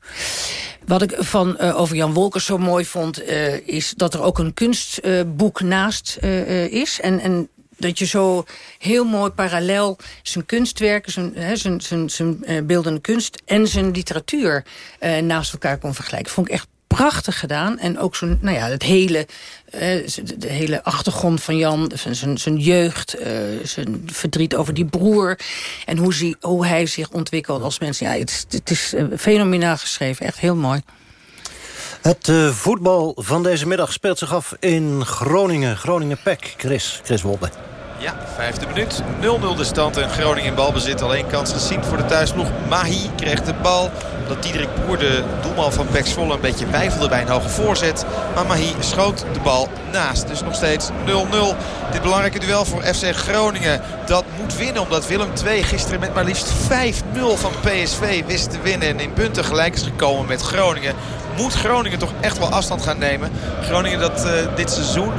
Wat ik van over Jan Wolkers zo mooi vond... is dat er ook een kunstboek naast is. En, en dat je zo heel mooi parallel zijn kunstwerken, zijn, hè, zijn, zijn, zijn beeldende kunst en zijn literatuur naast elkaar kon vergelijken. Vond ik echt prachtig gedaan. En ook zo'n, nou ja, het hele, uh, de hele achtergrond van Jan, zijn, zijn jeugd, uh, zijn verdriet over die broer. En hoe, zie, hoe hij zich ontwikkelt als mens. Ja, het, het is fenomenaal geschreven, echt heel mooi. Het uh, voetbal van deze middag speelt zich af in Groningen. Groningen-Pek, Chris, Chris Wolbe. Ja, vijfde minuut. 0-0 de stand en Groningen in balbezit. Alleen kans gezien voor de thuisploeg. Mahi kreeg de bal. Dat Diederik Boer, de doelman van Pek Zwolle, een beetje wijfelde bij een hoge voorzet. Maar Mahi schoot de bal naast. Dus nog steeds 0-0. Dit belangrijke duel voor FC Groningen. Dat moet winnen omdat Willem II gisteren met maar liefst 5-0 van PSV wist te winnen. En in punten gelijk is gekomen met Groningen. Moet Groningen toch echt wel afstand gaan nemen. Groningen dat uh, dit seizoen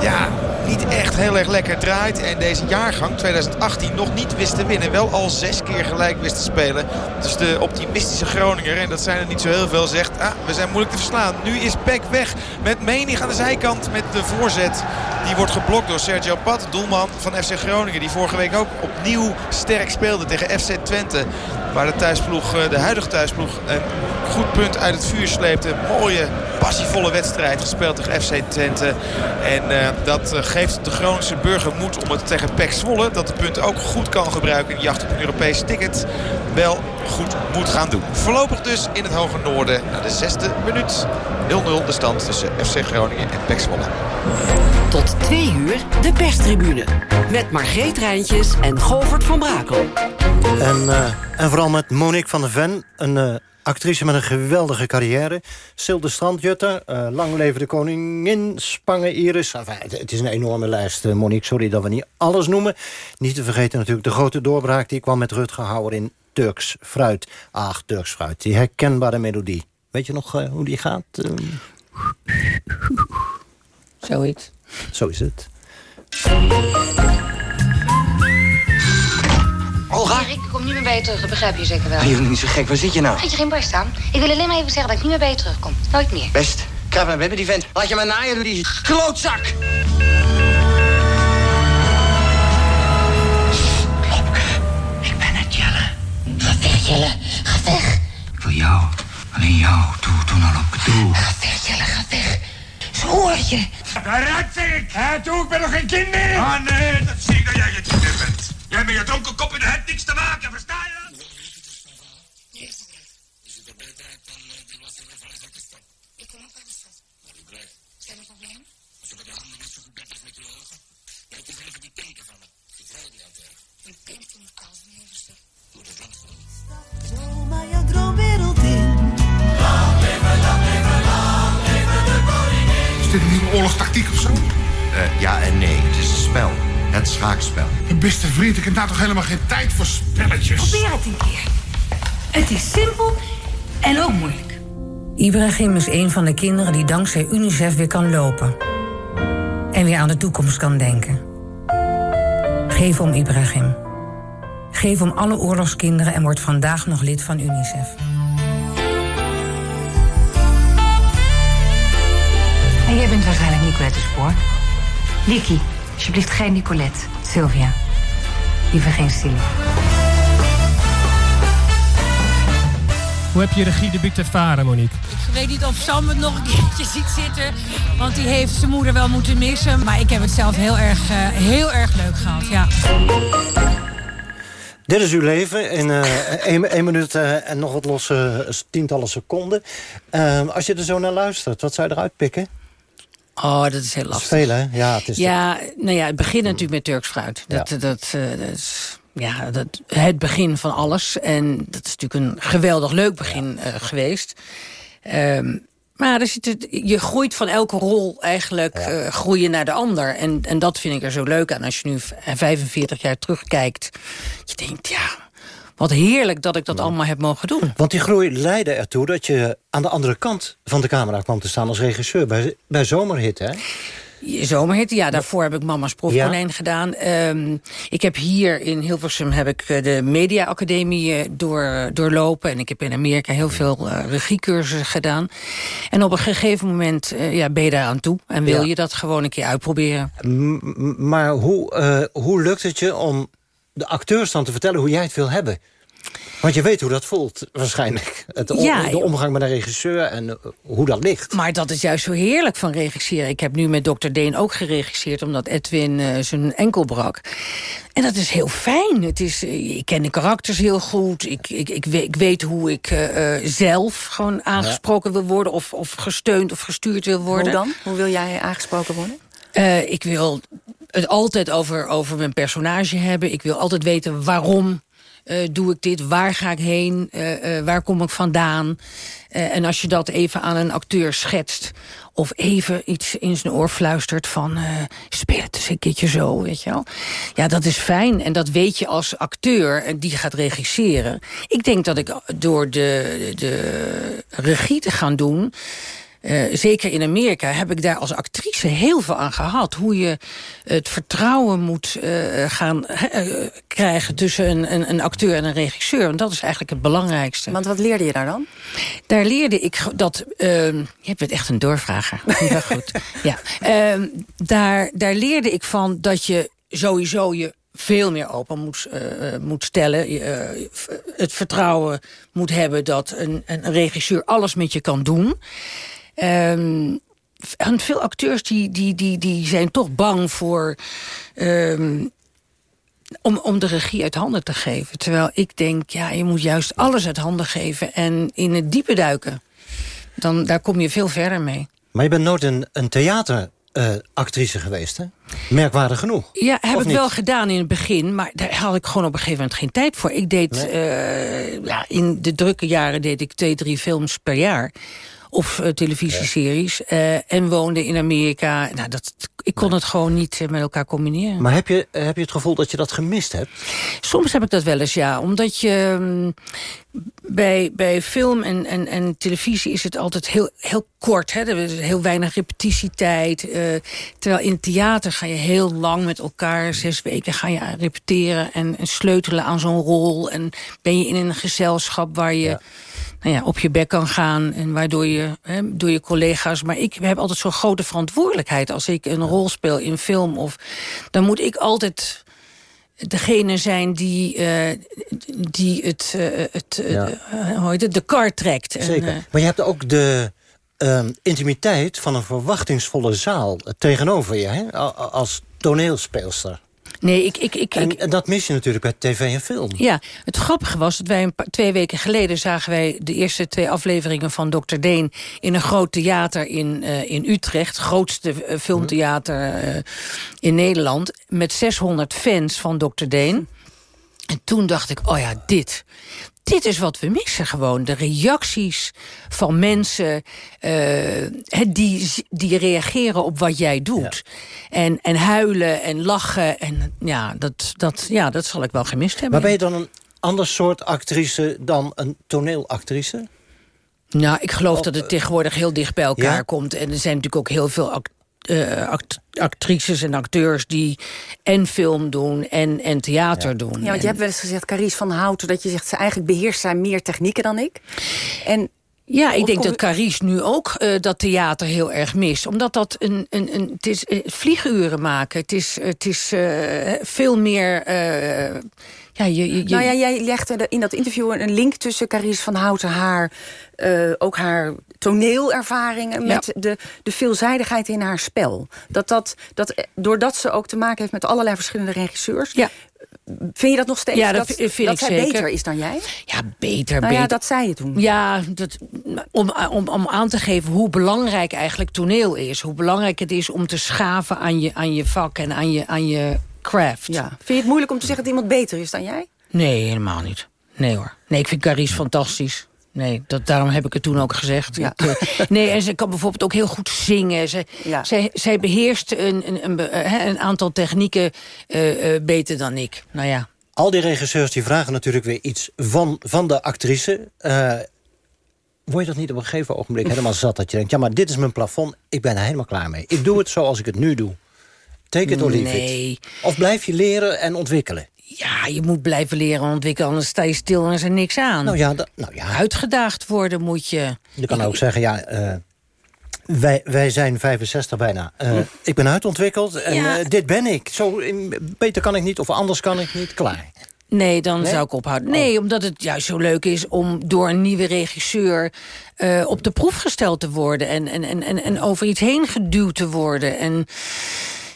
ja, niet echt heel erg lekker draait. En deze jaargang 2018 nog niet wist te winnen. Wel al zes keer gelijk wist te spelen. Dus de optimistische Groninger, en dat zijn er niet zo heel veel, zegt... Ah, we zijn moeilijk te verslaan. Nu is Peck weg met Menig aan de zijkant met de voorzet. Die wordt geblokt door Sergio Pat, doelman van FC Groningen. Die vorige week ook opnieuw sterk speelde tegen FC Twente. Waar de thuisploeg, de huidige thuisploeg, een goed punt uit het vuur sleepte. Mooie, passievolle wedstrijd gespeeld tegen FC Twente. En uh, dat geeft de Groningse burger moed om het tegen PEC Zwolle... dat de punt ook goed kan gebruiken in de jacht op een Europees ticket... wel goed moet gaan doen. Voorlopig dus in het hoge noorden na de zesde minuut. 0-0 de stand tussen FC Groningen en PEC Zwolle. Tot twee uur de perstribune. Met Margreet Rijntjes en Govert van Brakel. En, uh, en vooral met Monique van der Ven, een uh, actrice met een geweldige carrière. Silde Strandjutter, uh, lang leven de koningin, Spangen Iris. Enfin, het, het, is een enorme lijst, Monique. Sorry dat we niet alles noemen. Niet te vergeten natuurlijk de grote doorbraak... die kwam met Rutger Hauer in Turks Fruit. Ach, Turks Fruit, die herkenbare melodie. Weet je nog hoe die gaat? Zoiets. Zo is het. Olga? ik kom niet meer bij je terug, dat begrijp je zeker wel. Ah, je bent niet zo gek, waar zit je nou? Gaat je geen borst aan? Ik wil alleen maar even zeggen dat ik niet meer bij je terugkom. Nooit meer. Best, kruip naar bed met die vent. Laat je maar naaien door die klootzak. Jelle. Ga weg. Ik wil jou. Alleen jou. Doe, doe nou op. Doe. Ga weg, Jelle. Ga weg. Zo hoor je. Daaruit zeg ik. Hè, toe, ik ben nog geen kind meer. Ah, nee, dat zie ik dat jij je kind bent. Jij met je dronken kop in de hebt niks te maken, versta je? Dit een nieuwe oorlogstactiek of zo? Uh, ja en nee, het is een spel. Het schaakspel. Mijn beste vriend, ik heb daar toch helemaal geen tijd voor spelletjes. Probeer het een keer. Het is simpel en ook moeilijk. Ibrahim is een van de kinderen die dankzij UNICEF weer kan lopen. En weer aan de toekomst kan denken. Geef om Ibrahim. Geef om alle oorlogskinderen en word vandaag nog lid van UNICEF. En jij bent waarschijnlijk Nicolette Spoor. Vicky, alsjeblieft geen Nicolette. Sylvia. Liever geen Silly. Hoe heb je regiedebuut ervaren, Monique? Ik weet niet of Sam het nog een keertje ziet zitten. Want die heeft zijn moeder wel moeten missen. Maar ik heb het zelf heel erg, uh, heel erg leuk gehad, ja. Dit is uw leven in uh, één minuut uh, en nog wat losse tientallen seconden. Uh, als je er zo naar luistert, wat zou je eruit pikken? Oh, dat is heel lastig. Dat is veel, hè? Ja, het, is ja, nou ja, het begint natuurlijk met Turks fruit. Dat, ja. dat, dat, dat is ja, dat, het begin van alles. En dat is natuurlijk een geweldig leuk begin ja. geweest. Um, maar er zit het, je groeit van elke rol eigenlijk ja. uh, groeien naar de ander. En, en dat vind ik er zo leuk aan. Als je nu 45 jaar terugkijkt. Je denkt, ja, wat heerlijk dat ik dat ja. allemaal heb mogen doen. Want die groei leidde ertoe dat je aan de andere kant van de camera kwam te staan als regisseur. Bij, bij Zomerhit, hè? Zomerhit, ja, daarvoor heb ik Mama's Proefkonijn Ja. gedaan. Ehm, ik heb hier in Hilversum heb ik eh, de Media Academie eh, door, doorlopen. En ik heb in Amerika heel veel eh, regiecursussen gedaan. En op een gegeven moment ja, ben je daar aan toe. En wil Ja. je dat gewoon een keer uitproberen. M- maar hoe, hoe lukt het je om de acteurs dan te vertellen hoe jij het wil hebben? Want je weet hoe dat voelt, waarschijnlijk. Het om- Ja, de omgang met een regisseur en eh, hoe dat ligt. Maar dat is juist zo heerlijk van regisseren. Ik heb nu met Dr. Deen ook geregisseerd... omdat Edwin eh, zijn enkel brak. En dat is heel fijn. Het is, eh, ik ken de karakters heel goed. Ik, ik, ik, weet, ik weet hoe ik zelf gewoon aangesproken wil worden... Of, of gesteund of gestuurd wil worden. Hoe dan? Hoe wil jij aangesproken worden? Eh, ik wil het altijd over, over mijn personage hebben. Ik wil altijd weten waarom eh, doe ik dit, waar ga ik heen, eh, eh, waar kom ik vandaan. En als je dat even aan een acteur schetst... of even iets in zijn oor fluistert van... speel het eens een keertje zo, weet je wel. Ja, dat is fijn. En dat weet je als acteur en die gaat regisseren. Ik denk dat ik door de, de regie te gaan doen... Eh, zeker in Amerika heb ik daar als actrice heel veel aan gehad. Hoe je het vertrouwen moet eh, gaan eh, krijgen tussen een, een, een acteur en een regisseur. Want dat is eigenlijk het belangrijkste. Want wat leerde je daar dan? Daar leerde ik dat... eh, je bent echt een doorvrager. Ja, goed. Ja. Eh, daar, daar leerde ik van dat je sowieso je veel meer open moet, moet stellen. Het vertrouwen moet hebben dat een, een regisseur alles met je kan doen. En veel acteurs die, die, die, die zijn toch bang voor... ehm, om, om de regie uit handen te geven. Terwijl ik denk, ja, je moet juist alles uit handen geven... en in het diepe duiken. Dan, daar kom je veel verder mee. Maar je bent nooit een, een theateractrice geweest, hè? Merkwaardig genoeg. Ja, heb ik niet? wel gedaan in het begin, maar daar had ik gewoon op een gegeven moment geen tijd voor. Ik deed, eh, ja, in de drukke jaren deed ik twee, drie films per jaar. Of eh, televisieseries. eh, en woonde in Amerika. Nou, dat, ik kon het gewoon niet eh, met elkaar combineren. Maar heb je, heb je het gevoel dat je dat gemist hebt? Soms heb ik dat wel eens, ja. Omdat je mm, bij, bij film en, en, en televisie is het altijd heel, heel kort. Hè? Er is heel weinig repetitietijd. eh, terwijl in het theater ga je heel lang met elkaar. Zes weken ga je repeteren en, en sleutelen aan zo'n rol. En ben je in een gezelschap waar je... Nou ja, op je bek kan gaan en waardoor je hè, door je collega's... maar ik heb altijd zo'n grote verantwoordelijkheid. Als ik een rol speel in film, of, dan moet ik altijd degene zijn die, eh, die het, eh, het, eh, Ja. eh, hoe heet het, de kar trekt. En, Zeker. maar je hebt ook de ehm, intimiteit van een verwachtingsvolle zaal tegenover je, hè? als toneelspeelster. Nee, ik, ik, ik, En, ik, dat mis je natuurlijk bij tv en film. Ja, het grappige was dat wij een paar, twee weken geleden... zagen wij de eerste twee afleveringen van Dr. Deen... in een groot theater in, eh, in Utrecht. grootste eh, filmtheater eh, in Nederland. Met 600 fans van Dr. Deen. En toen dacht ik, oh ja, dit. Dit is wat we missen gewoon. De reacties van mensen eh, die, die reageren op wat jij doet. En, en huilen en lachen. En ja dat, dat, ja, dat zal ik wel gemist hebben. Maar ben je dan een ander soort actrice dan een toneelactrice? Nou, ik geloof dat het tegenwoordig heel dicht bij elkaar Ja? komt. En er zijn natuurlijk ook heel veel act- eh, act- actrices en acteurs... die en film doen en, en theater doen. Ja, want je hebt wel eens gezegd, Carice van Houten... dat je zegt, ze eigenlijk beheerst zij meer technieken dan ik. En Ja, ik denk dat Carice nu ook eh, dat theater heel erg mist. Omdat dat een, een, een het is eh, vlieguren maken. Het is, het is eh, veel meer... ja, je, Nou ja, jij legde in dat interview een link tussen Carice van Houten... haar, eh, ook haar toneelervaringen met de, de veelzijdigheid in haar spel. Dat dat, dat, eh, doordat ze ook te maken heeft met allerlei verschillende regisseurs... Ja. Vind je dat nog steeds? Ja, dat dat, vind dat ik zij zeker. beter is dan jij? Ja, beter, Nou ja, beter. dat zei je toen. Ja, dat, om, om, om aan te geven hoe belangrijk eigenlijk toneel is. Hoe belangrijk het is om te schaven aan je, aan je vak en aan je, aan je craft. Ja. Vind je het moeilijk om te zeggen dat iemand beter is dan jij? Nee, helemaal niet. Nee hoor. Nee, ik vind Carice fantastisch. Nee, dat, daarom heb ik het toen ook gezegd. Ja. Ik, eh, nee, en ze kan bijvoorbeeld ook heel goed zingen. Ze, Ja. zij, zij beheerst een, een, een, eh, hè, een aantal technieken eh, eh, beter dan ik. Nou ja. Al die regisseurs die vragen natuurlijk weer iets van, van de actrice. Eh, word je dat niet op een gegeven ogenblik helemaal zat? Dat je denkt, ja, maar dit is mijn plafond, ik ben er helemaal klaar mee. Ik doe het zoals ik het nu doe. Take it or leave Nee. it. Of blijf je leren en ontwikkelen? Ja, je moet blijven leren en ontwikkelen, anders sta je stil en is er niks aan. Nou ja, nou ja. Uitgedaagd worden moet je. Je kan ook zeggen, ja, eh, wij, wij zijn 65 bijna. Eh, Ik ben uitontwikkeld en Ja. eh, dit ben ik. Zo, beter kan ik niet of anders kan ik niet. Klaar. Nee, dan Nee? zou ik ophouden. Nee, omdat het juist zo leuk is om door een nieuwe regisseur op de proef gesteld te worden. En, en, en, en, en over iets heen geduwd te worden. En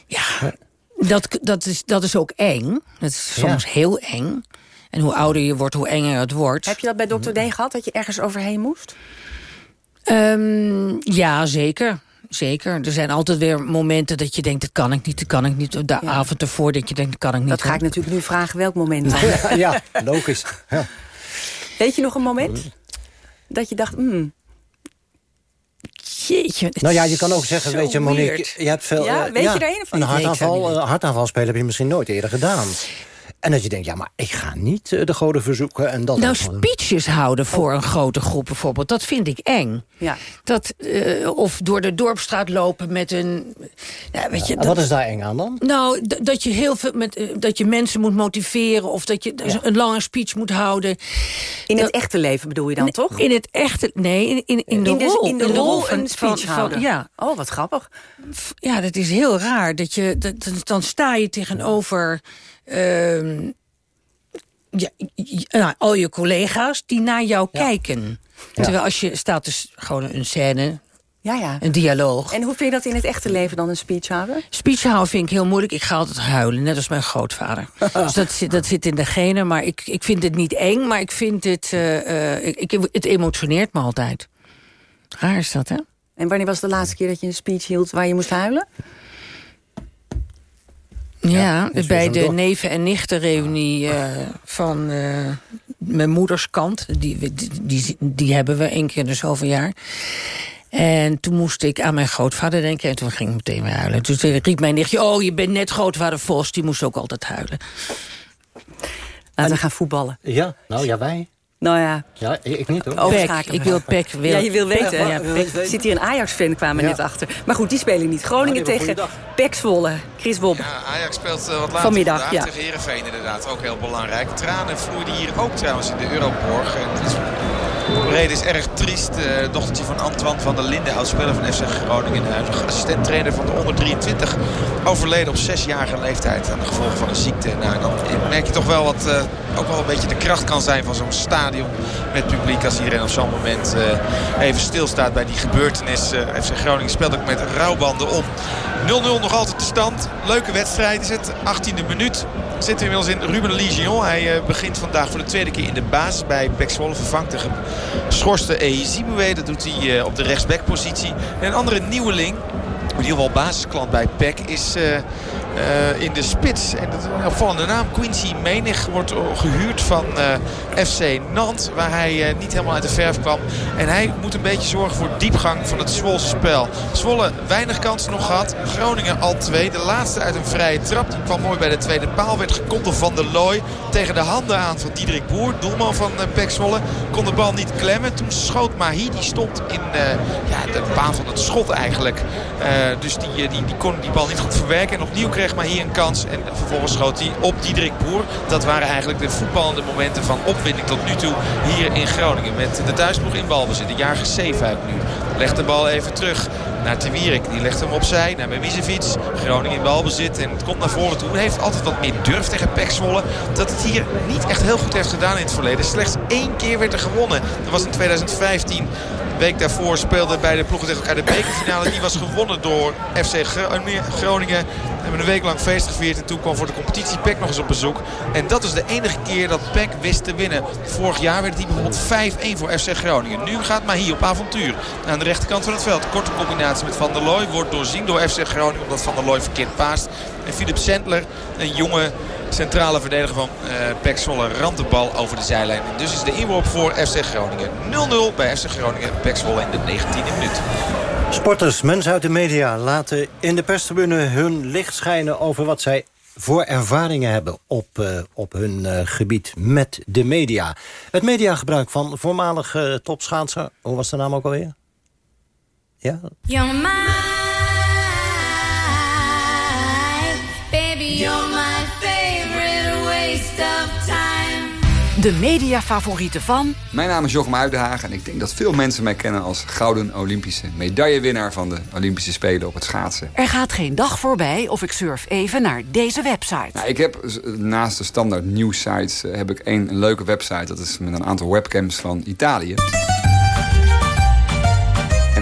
ja, dat, dat, is, dat is ook eng. Dat is soms heel eng. En hoe ouder je wordt, hoe enger het wordt. Heb je dat bij Dr. D gehad, dat je ergens overheen moest? Ehm, ja, zeker. Zeker. Er zijn altijd weer momenten dat je denkt, dat kan ik niet, dat kan ik niet. De avond ervoor dat je denkt, dat kan ik niet. Dat ga ik natuurlijk nu vragen, welk moment dan? ja, logisch. Ja. Weet je nog een moment? Dat je dacht, hmm, Jeetje, Nou ja, je kan ook zeggen, weet je, Monique, weird. je hebt veel... Ja, eh, weet je een of Een? Nee, hartaanval, eh, hartaanval spelen heb je misschien nooit eerder gedaan. En dat je denkt, ja, maar ik ga niet eh, de goden verzoeken en dat... Nou, speeches houden voor een grote groep bijvoorbeeld, dat vind ik eng. Ja. Dat, eh, of door de dorpstraat lopen met een... Ja, weet je, dat- wat is daar eng aan dan? Nou, dat je heel veel met eh, dat je mensen moet motiveren of dat je een lange speech moet houden. in het echte leven bedoel je dan, toch? In het echte, nee, in, in, in de in de, rol. in de rol van- een speech van- van- houden. ja, Oh, wat grappig. ja, dat is heel raar. Dat je, dat, dat- dan sta je tegenover ehm, ja, nou, al je collega's die naar jou kijken. Terwijl als je staat dus gewoon een scène, Ja, ja. een dialoog. En hoe vind je dat in het echte leven dan, een speech houden? Speech houden vind ik heel moeilijk. Ik ga altijd huilen, net als mijn grootvader. dus dat zit, dat zit in de genen. Maar ik, ik vind het niet eng, maar ik vind het... eh, eh, ik, ik- het emotioneert me altijd. Raar is dat, hè? En wanneer was de laatste keer dat je een speech hield waar je moest huilen? Ja, bij de neven- en nichtenreunie eh, van eh, mijn moeders kant. Die, die, die, die hebben we één keer in de zoveel jaar. En toen moest ik aan mijn grootvader denken. En toen ging ik meteen weer huilen. Dus toen riep mijn nichtje... oh, je bent net grootvader Vos. Die moest ook altijd huilen. Laten we gaan voetballen. Ja, nou ja, wij. Nou ja, Ja, ik ik niet hoor. overschakelen. ik wil Pek. Wil, ja, je wil weten. Ja, Pek. Er zit hier een Ajax-fan, kwamen Ja. net achter. Maar goed, die spelen niet. Groningen hebben tegen Zwolle. Chris Bob. Ajax speelt eh, wat later Vanmiddag, vandaag ja. tegen Heerenveen inderdaad. Ook heel belangrijk. Tranen vloeiden hier ook trouwens in de Euroborg. Het is, erg triest. Eh dochtertje van Antoine van der Linden, oud-speler van FC Groningen. De huidige assistent-trainer van de onder 23. Overleden op zesjarige leeftijd aan de gevolgen van een ziekte. Nou, en dan merk je toch wel wat eh, ook wel een beetje de kracht kan zijn van zo'n stadion met publiek. Als iedereen op zo'n moment eh, even stilstaat bij die gebeurtenis. FC Groningen speelt ook met rouwbanden om. 0-0 nog altijd de stand. Leuke wedstrijd is het. 18e minuut. We inmiddels in Ruben Ligion. Hij eh, begint vandaag voor de tweede keer in de basis bij Pek Zwolle. Vervangt de geschorste Ehizibue. Dat doet hij eh, op de rechtsbackpositie. En een andere nieuweling. In ieder geval basisklant bij PEC is eh, in de spits. En dat is een opvallende naam. Quincy Menig wordt gehuurd van eh, FC Nantes. Waar hij eh, niet helemaal uit de verf kwam. En hij moet een beetje zorgen voor diepgang van het Zwolse spel. Zwolle weinig kansen nog gehad. Groningen al twee. De laatste uit een vrije trap. Die kwam mooi bij de tweede paal. Werd door Van der Looy. Tegen de handen aan van Diederik Boer. Doelman van uh, PEC Zwolle. Kon de bal niet klemmen. Toen schoot Mahi. Die stond in ja, de baan van het schot eigenlijk. Dus die, die, die kon die bal niet goed verwerken. En opnieuw kreeg Mahi een kans. En vervolgens schoot hij op Diederik Boer. Dat waren eigenlijk de voetballende momenten van opwinding tot nu toe hier in Groningen. Met de thuisploeg in balbezit. De jarige Zeefuik nu. Legt de bal even terug naar Te Wierik. Die legt hem opzij naar Memisevic. Groningen in balbezit en het komt naar voren toe. Heeft altijd wat meer durf tegen Pek Zwolle. Dat het hier niet echt heel goed heeft gedaan in het verleden. Slechts één keer werd er gewonnen. Dat was in 2015. Week daarvoor speelden beide ploegen tegen elkaar de bekerfinale. Die was gewonnen door FC Groningen. Hebben een week lang feest gevierd. En toen kwam voor de competitie PEC nog eens op bezoek. En dat is de enige keer dat PEC wist te winnen. Vorig jaar werd die bijvoorbeeld 5-1 voor FC Groningen. Nu gaat maar hier op avontuur. Aan de rechterkant van het veld. Korte combinatie met Van der Looy. Wordt doorzien door FC Groningen. Omdat Van der Looy verkeerd paast. En Philip Sendler, een jonge centrale verdediger van uh, PEC Zwolle, ramt de bal over de zijlijn. En dus is de inworp voor FC Groningen. 0-0 bij FC Groningen. PEC Zwolle in de 19e minuut. Sporters, mensen uit de media laten in de perstribune hun licht schijnen over wat zij voor ervaringen hebben op, uh, op hun uh, gebied met de media. Het mediagebruik van voormalige uh, topschaatser, hoe was de naam ook alweer? Ja? You're my, baby, you're my De mediafavorieten van... Mijn naam is Jochem Uidenhagen en ik denk dat veel mensen mij kennen als gouden Olympische medaillewinnaar van de Olympische Spelen op het schaatsen. Er gaat geen dag voorbij of ik surf even naar deze website. Nou, ik heb naast de standaard nieuwsites uh, heb ik één leuke website. Dat is met een aantal webcams van Italië.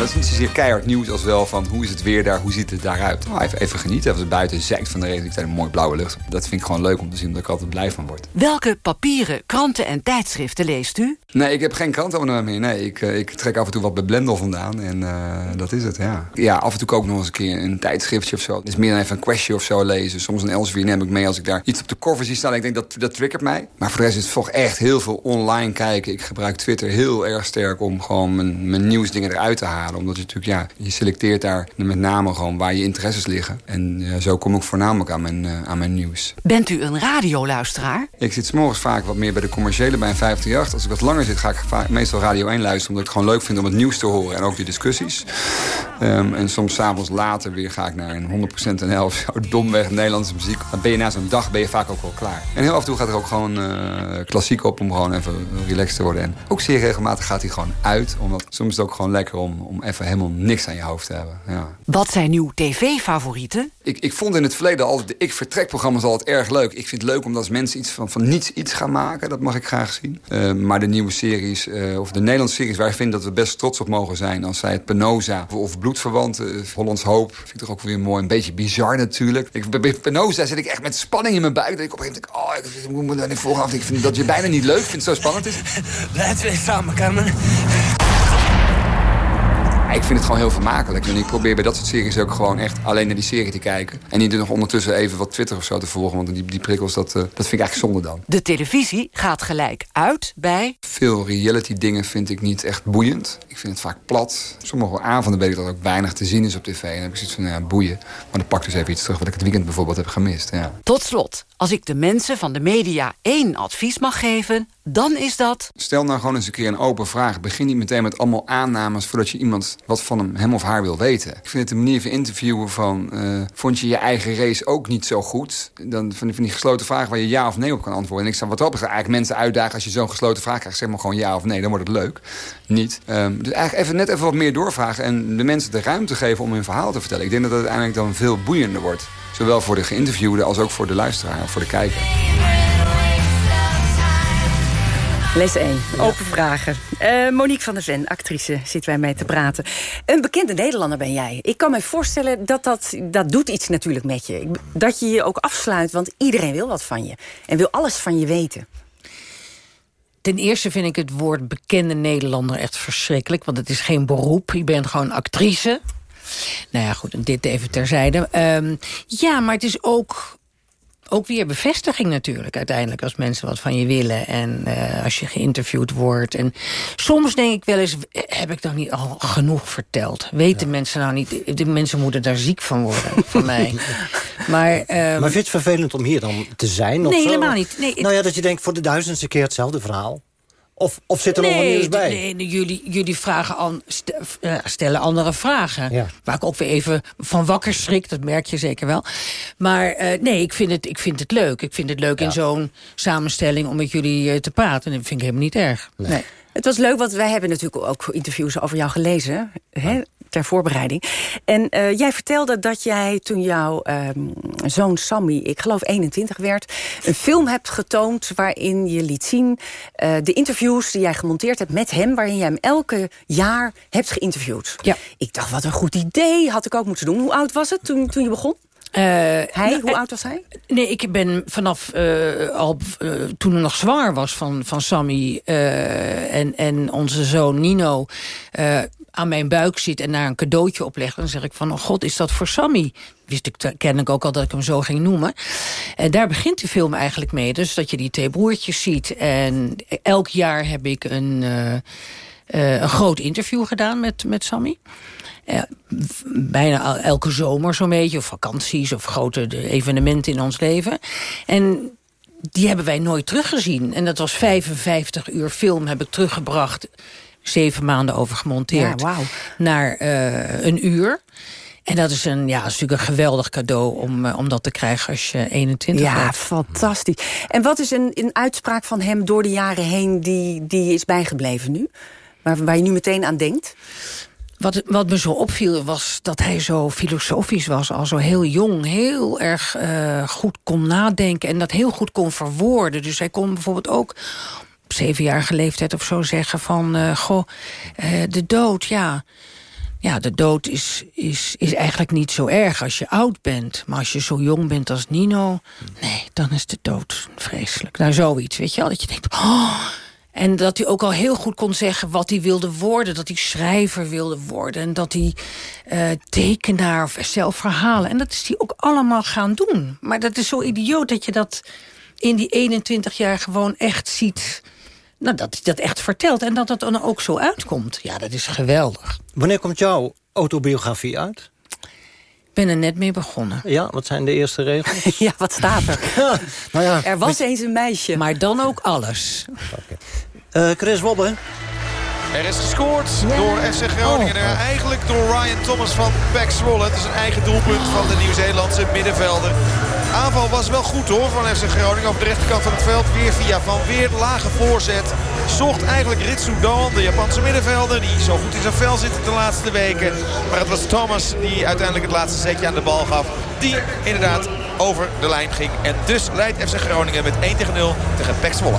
Dat is niet zozeer keihard nieuws als wel van hoe is het weer daar, hoe ziet het daaruit. Nou, even, even genieten, even buiten zekt van de regen. Ik een mooi blauwe lucht. Dat vind ik gewoon leuk om te zien, omdat ik altijd blij van word. Welke papieren, kranten en tijdschriften leest u? Nee, ik heb geen krantenabonnement meer. Nee, ik, ik trek af en toe wat bij Blendel vandaan en uh, dat is het, ja. Ja, af en toe ook nog eens een keer een tijdschriftje of zo. Het is meer dan even een questje of zo lezen. Soms een Elsevier neem ik mee als ik daar iets op de cover zie staan. Ik denk dat dat triggert mij. Maar voor de rest is het toch echt heel veel online kijken. Ik gebruik Twitter heel erg sterk om gewoon mijn, mijn nieuwsdingen eruit te halen. Omdat je natuurlijk, ja, je selecteert daar met name gewoon waar je interesses liggen. En uh, zo kom ik voornamelijk aan mijn, uh, aan mijn nieuws. Bent u een radioluisteraar? Ik zit 's morgens vaak wat meer bij de commerciële bij een 538. Als ik wat langer zit, ga ik vaak, meestal Radio 1 luisteren. Omdat ik het gewoon leuk vind om het nieuws te horen. En ook die discussies. Um, en soms s'avonds later weer ga ik naar een 100% NL of zo. Domweg Nederlandse muziek. Dan ben je na zo'n dag ben je vaak ook wel klaar. En heel af en toe gaat er ook gewoon uh, klassiek op om gewoon even relaxed te worden. En ook zeer regelmatig gaat hij gewoon uit. Omdat soms is het ook gewoon lekker om, om even helemaal niks aan je hoofd te hebben. Ja. Wat zijn uw tv-favorieten? Ik, ik vond in het verleden altijd de ik-vertrekprogramma's altijd erg leuk. Ik vind het leuk omdat als mensen iets van, van niets iets gaan maken. Dat mag ik graag zien. Uh, maar de nieuwe series, uh, of de Nederlandse series... waar ik vind dat we best trots op mogen zijn... als zij het Penosa of Bloedverwanten, Hollands Hoop... vind ik toch ook weer mooi. Een beetje bizar natuurlijk. Ik, bij Penosa zit ik echt met spanning in mijn buik. Dat ik op een gegeven moment denk... oh, ik moet me daar niet vooraf. Ik vind dat je bijna niet leuk vindt, zo spannend is. Laten we samen, Carmen. Ik vind het gewoon heel vermakelijk. En ik probeer bij dat soort series ook gewoon echt alleen naar die serie te kijken. En niet er nog ondertussen even wat Twitter of zo te volgen. Want die, die prikkels, dat, uh, dat vind ik eigenlijk zonde dan. De televisie gaat gelijk uit bij... Veel reality dingen vind ik niet echt boeiend. Ik vind het vaak plat. Sommige avonden weet ik dat ook weinig te zien is op tv. En dan heb ik zoiets van, ja, boeien. Maar dan pak ik dus even iets terug wat ik het weekend bijvoorbeeld heb gemist. Ja. Tot slot, als ik de mensen van de media één advies mag geven... dan is dat... Stel nou gewoon eens een keer een open vraag. Begin niet meteen met allemaal aannames... voordat je iemand wat van hem, of haar wil weten. Ik vind het een manier van interviewen van... Uh, vond je je eigen race ook niet zo goed? Dan van die, van die gesloten vragen waar je ja of nee op kan antwoorden. En ik sta wat op, eigenlijk mensen uitdagen... als je zo'n gesloten vraag krijgt, zeg maar gewoon ja of nee. Dan wordt het leuk. Niet. Um, dus eigenlijk even, net even wat meer doorvragen... en de mensen de ruimte geven om hun verhaal te vertellen. Ik denk dat het uiteindelijk dan veel boeiender wordt. Zowel voor de geïnterviewde als ook voor de luisteraar of voor de kijker. Les 1, open vragen. Uh, Monique van der Ven, actrice, zit wij mee te praten. Een bekende Nederlander ben jij. Ik kan me voorstellen dat dat, dat doet iets natuurlijk met je. Dat je je ook afsluit, want iedereen wil wat van je. En wil alles van je weten. Ten eerste vind ik het woord bekende Nederlander echt verschrikkelijk. Want het is geen beroep. Je bent gewoon actrice. Nou ja, goed, dit even terzijde. Um, ja, maar het is ook ook weer bevestiging natuurlijk uiteindelijk... als mensen wat van je willen en uh, als je geïnterviewd wordt. En soms denk ik wel eens, heb ik dan niet al genoeg verteld? Weten ja. mensen nou niet... De mensen moeten daar ziek van worden, van mij. Maar, um, maar vind je het vervelend om hier dan te zijn? Nee, helemaal niet. Nee, nou ja, dat je denkt voor de duizendste keer hetzelfde verhaal. Of, of zit er nee, nog nieuws bij? Nee, nee, jullie, jullie vragen an, stellen andere vragen. Ja. Waar ik ook weer even van wakker schrik, dat merk je zeker wel. Maar uh, nee, ik vind, het, ik vind het leuk. Ik vind het leuk ja. in zo'n samenstelling om met jullie uh, te praten. En dat vind ik helemaal niet erg. Nee. nee. Het was leuk, want wij hebben natuurlijk ook interviews over jou gelezen. Hè? Ter voorbereiding. En uh, jij vertelde dat jij toen jouw um, zoon Sammy, ik geloof 21 werd... een film hebt getoond waarin je liet zien... Uh, de interviews die jij gemonteerd hebt met hem... waarin jij hem elke jaar hebt geïnterviewd. Ja. Ik dacht, wat een goed idee, had ik ook moeten doen. Hoe oud was het toen, toen je begon? Uh, hij, nou, hoe oud was hij? Nee, ik ben vanaf uh, al uh, toen ik nog zwaar was van, van Sammy en, en onze zoon Nino aan mijn buik zit en daar een cadeautje op legt... dan zeg ik van, oh god, is dat voor Sammy? Wist ik kennelijk ook al dat ik hem zo ging noemen. En daar begint de film eigenlijk mee. Dus dat je die twee broertjes ziet. En elk jaar heb ik een... Uh, eh, een groot interview gedaan met, met Sammy. Uh, bijna elke zomer zo'n beetje, of vakanties... of grote evenementen in ons leven. En die hebben wij nooit teruggezien. En dat was 55 uur film heb ik teruggebracht. Zeven maanden over gemonteerd. Ja, wow. Naar uh, een uur. En dat is, een, ja, is natuurlijk een geweldig cadeau om, uh, om dat te krijgen als je 21 ja, bent. Ja, fantastisch. En wat is een, een uitspraak van hem door de jaren heen die, die is bijgebleven nu? Waar, waar je nu meteen aan denkt? Wat, wat me zo opviel was dat hij zo filosofisch was. Al zo heel jong, heel erg uh, goed kon nadenken. En dat heel goed kon verwoorden. Dus hij kon bijvoorbeeld ook zevenjarige leeftijd of zo zeggen van... Uh, goh, uh, de dood, ja... Ja, de dood is, is, is eigenlijk niet zo erg als je oud bent. Maar als je zo jong bent als Nino... nee, dan is de dood vreselijk. Nou, zoiets, weet je wel. Dat je denkt... Oh, en dat hij ook al heel goed kon zeggen wat hij wilde worden. Dat hij schrijver wilde worden. En dat hij uh, tekenaar of zelf verhalen. En dat is hij ook allemaal gaan doen. Maar dat is zo idioot dat je dat in die 21 jaar gewoon echt ziet... Nou, dat hij dat echt vertelt en dat het dan ook zo uitkomt. Ja, dat is geweldig. Wanneer komt jouw autobiografie uit? Ik ben er net mee begonnen. Ja, wat zijn de eerste regels? ja, wat staat er? ja, nou ja, er was eens een meisje. Maar dan ook alles. Okay. Uh, Chris Wobbe. Er is gescoord yeah. door FC Groningen. Oh. Eigenlijk door Ryan Thomas van Zwolle. Het is een eigen doelpunt van de Nieuw-Zeelandse middenvelder. Aanval was wel goed hoor van FC Groningen. Op de rechterkant van het veld weer via Van Weer. Lage voorzet. Zocht eigenlijk Ritsu Doan, de Japanse middenvelder. Die zo goed in zijn vel zit de laatste weken. Maar het was Thomas die uiteindelijk het laatste zetje aan de bal gaf. Die inderdaad over de lijn ging. En dus leidt FC Groningen met 1 tegen 0 tegen Pek Zwolle.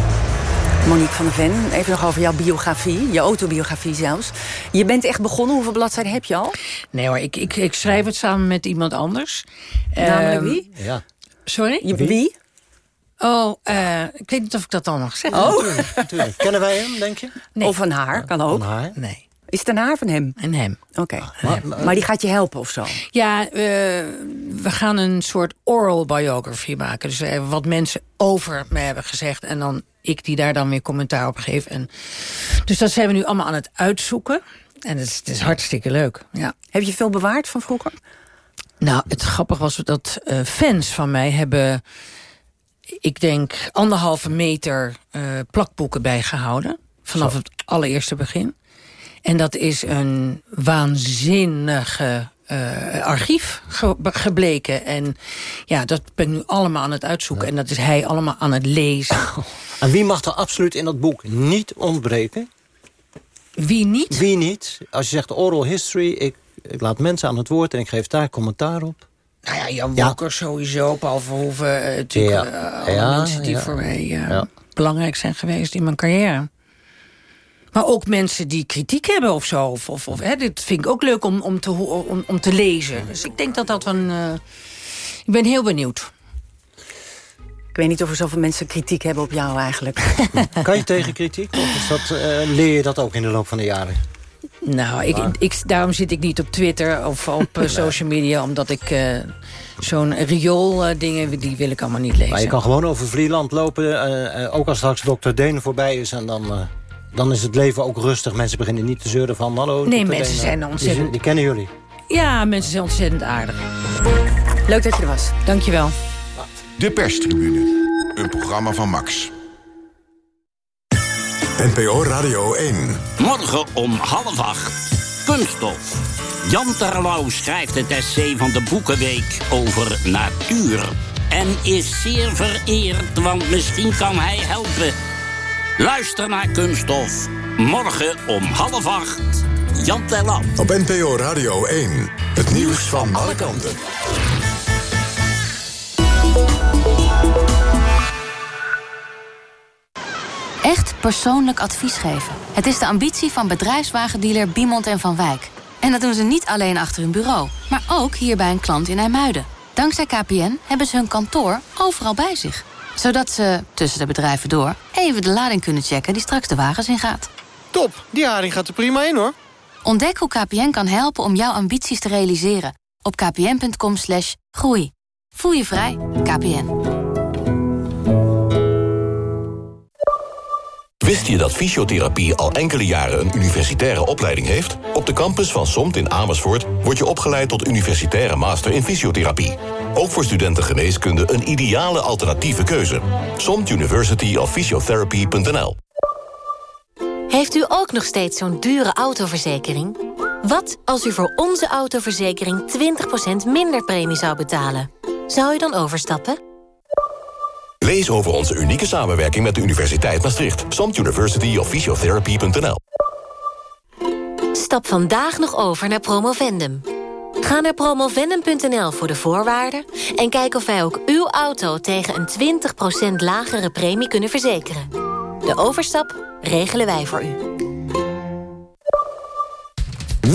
Monique van der Ven, even nog over jouw biografie. Je autobiografie zelfs. Je bent echt begonnen. Hoeveel bladzijden heb je al? Nee hoor, ik, ik, ik schrijf het samen met iemand anders. Namelijk um, wie? Ja. Sorry? Je, wie? Oh, uh, ik weet niet of ik dat dan nog zeg. Oh. Natuurlijk, natuurlijk. Kennen wij hem, denk je? Nee. Of van haar, kan ook. Van haar? Nee. Is het een haar van hem? En hem. Oké. Okay. Maar, maar, maar, die gaat je helpen of zo? Ja, uh, we gaan een soort oral biography maken. Dus uh, wat mensen over me hebben gezegd. En dan ik die daar dan weer commentaar op geef. En, dus dat zijn we nu allemaal aan het uitzoeken. En het is, het is hartstikke leuk. Ja. Heb je veel bewaard van vroeger? Nou, het grappige was dat uh, fans van mij hebben... ik denk anderhalve meter uh, plakboeken bijgehouden. Vanaf Zo. het allereerste begin. En dat is een waanzinnige uh, archief ge gebleken. En ja, dat ben ik nu allemaal aan het uitzoeken. Ja. En dat is hij allemaal aan het lezen. En wie mag er absoluut in dat boek niet ontbreken? Wie niet? Wie niet? Als je zegt oral history, ik, ik laat mensen aan het woord... en ik geef daar commentaar op. Nou ja, Jan Walker ja. sowieso, Paul Verhoeven. Uh, natuurlijk ja. uh, alle mensen die voor mij belangrijk zijn geweest in mijn carrière. Maar ook mensen die kritiek hebben of zo. Of, of, of hè, dit vind ik ook leuk om, om, te, om, om te lezen. Dus ik denk dat dat een... Uh, ik ben heel benieuwd. Ik weet niet of er zoveel mensen kritiek hebben op jou eigenlijk. kan je tegen kritiek? Of is dat, uh, leer je dat ook in de loop van de jaren? Nou, ik, ik, daarom zit ik niet op Twitter of op uh, social media... omdat ik uh, zo'n riool uh, dingen, die wil ik allemaal niet lezen. Maar je kan gewoon over Vlieland lopen, ook als straks dokter Deen voorbij is... en dan dan is het leven ook rustig. Mensen beginnen niet te zeuren van... Hallo, nee, mensen zijn ontzettend... Die, die, kennen jullie? Ja, mensen zijn ontzettend aardig. Leuk dat je er was. Dankjewel. De perstribune. Een programma van Max. NPO Radio 1. Morgen om half acht. Kunststof. Jan Terlouw schrijft het essay van de Boekenweek over natuur. En is zeer vereerd, want misschien kan hij helpen Luister naar Kunststof. Morgen om half acht. Jan Terlouw. Op NPO Radio 1. Het nieuws van alle kanten. Echt persoonlijk advies geven. Het is de ambitie van bedrijfswagendealer Biemond en Van Wijk. En dat doen ze niet alleen achter hun bureau, maar ook hier bij een klant in IJmuiden. Dankzij KPN hebben ze hun kantoor overal bij zich zodat ze, tussen de bedrijven door, even de lading kunnen checken die straks de wagens ingaat. Top, die haring gaat er prima in hoor. Ontdek hoe KPN kan helpen om jouw ambities te realiseren. Op kpn.com slash groei. Voel je vrij, KPN. Wist je dat fysiotherapie al enkele jaren een universitaire opleiding heeft? Op de campus van SOMT in Amersfoort word je opgeleid tot universitaire master in fysiotherapie. Ook voor studenten geneeskunde een ideale alternatieve keuze. SOMT University of Physiotherapy.nl Heeft u ook nog steeds zo'n dure autoverzekering? Wat als u voor onze autoverzekering 20% minder premie zou betalen? Zou u dan overstappen? Lees over onze unieke samenwerking met de Universiteit Maastricht. SOMT University of Stap vandaag nog over naar Promovendum. Ga naar promovendum.nl voor de voorwaarden... en kijk of wij ook uw auto tegen een 20% lagere premie kunnen verzekeren. De overstap regelen wij voor u.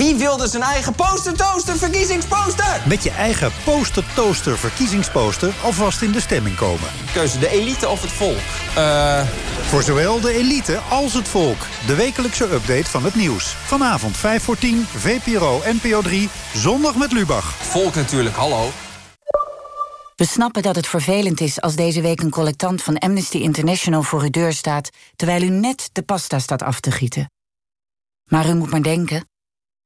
Wie wilde zijn eigen poster toaster verkiezingsposter? Met je eigen poster toaster verkiezingsposter alvast in de stemming komen. Keuze de elite of het volk? Eh... Voor zowel de elite als het volk. De wekelijkse update van het nieuws. Vanavond 5 voor 10, VPRO NPO 3, zondag met Lubach. Volk natuurlijk, hallo. We snappen dat het vervelend is als deze week een collectant van Amnesty International voor uw deur staat... terwijl u net de pasta staat af te gieten. Maar u moet maar denken...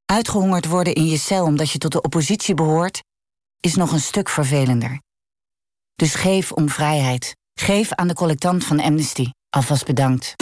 Uitgehongerd worden in je cel omdat je tot de oppositie behoort... is nog een stuk vervelender. Dus geef om vrijheid. Geef aan de collectant van Amnesty. Alvast bedankt.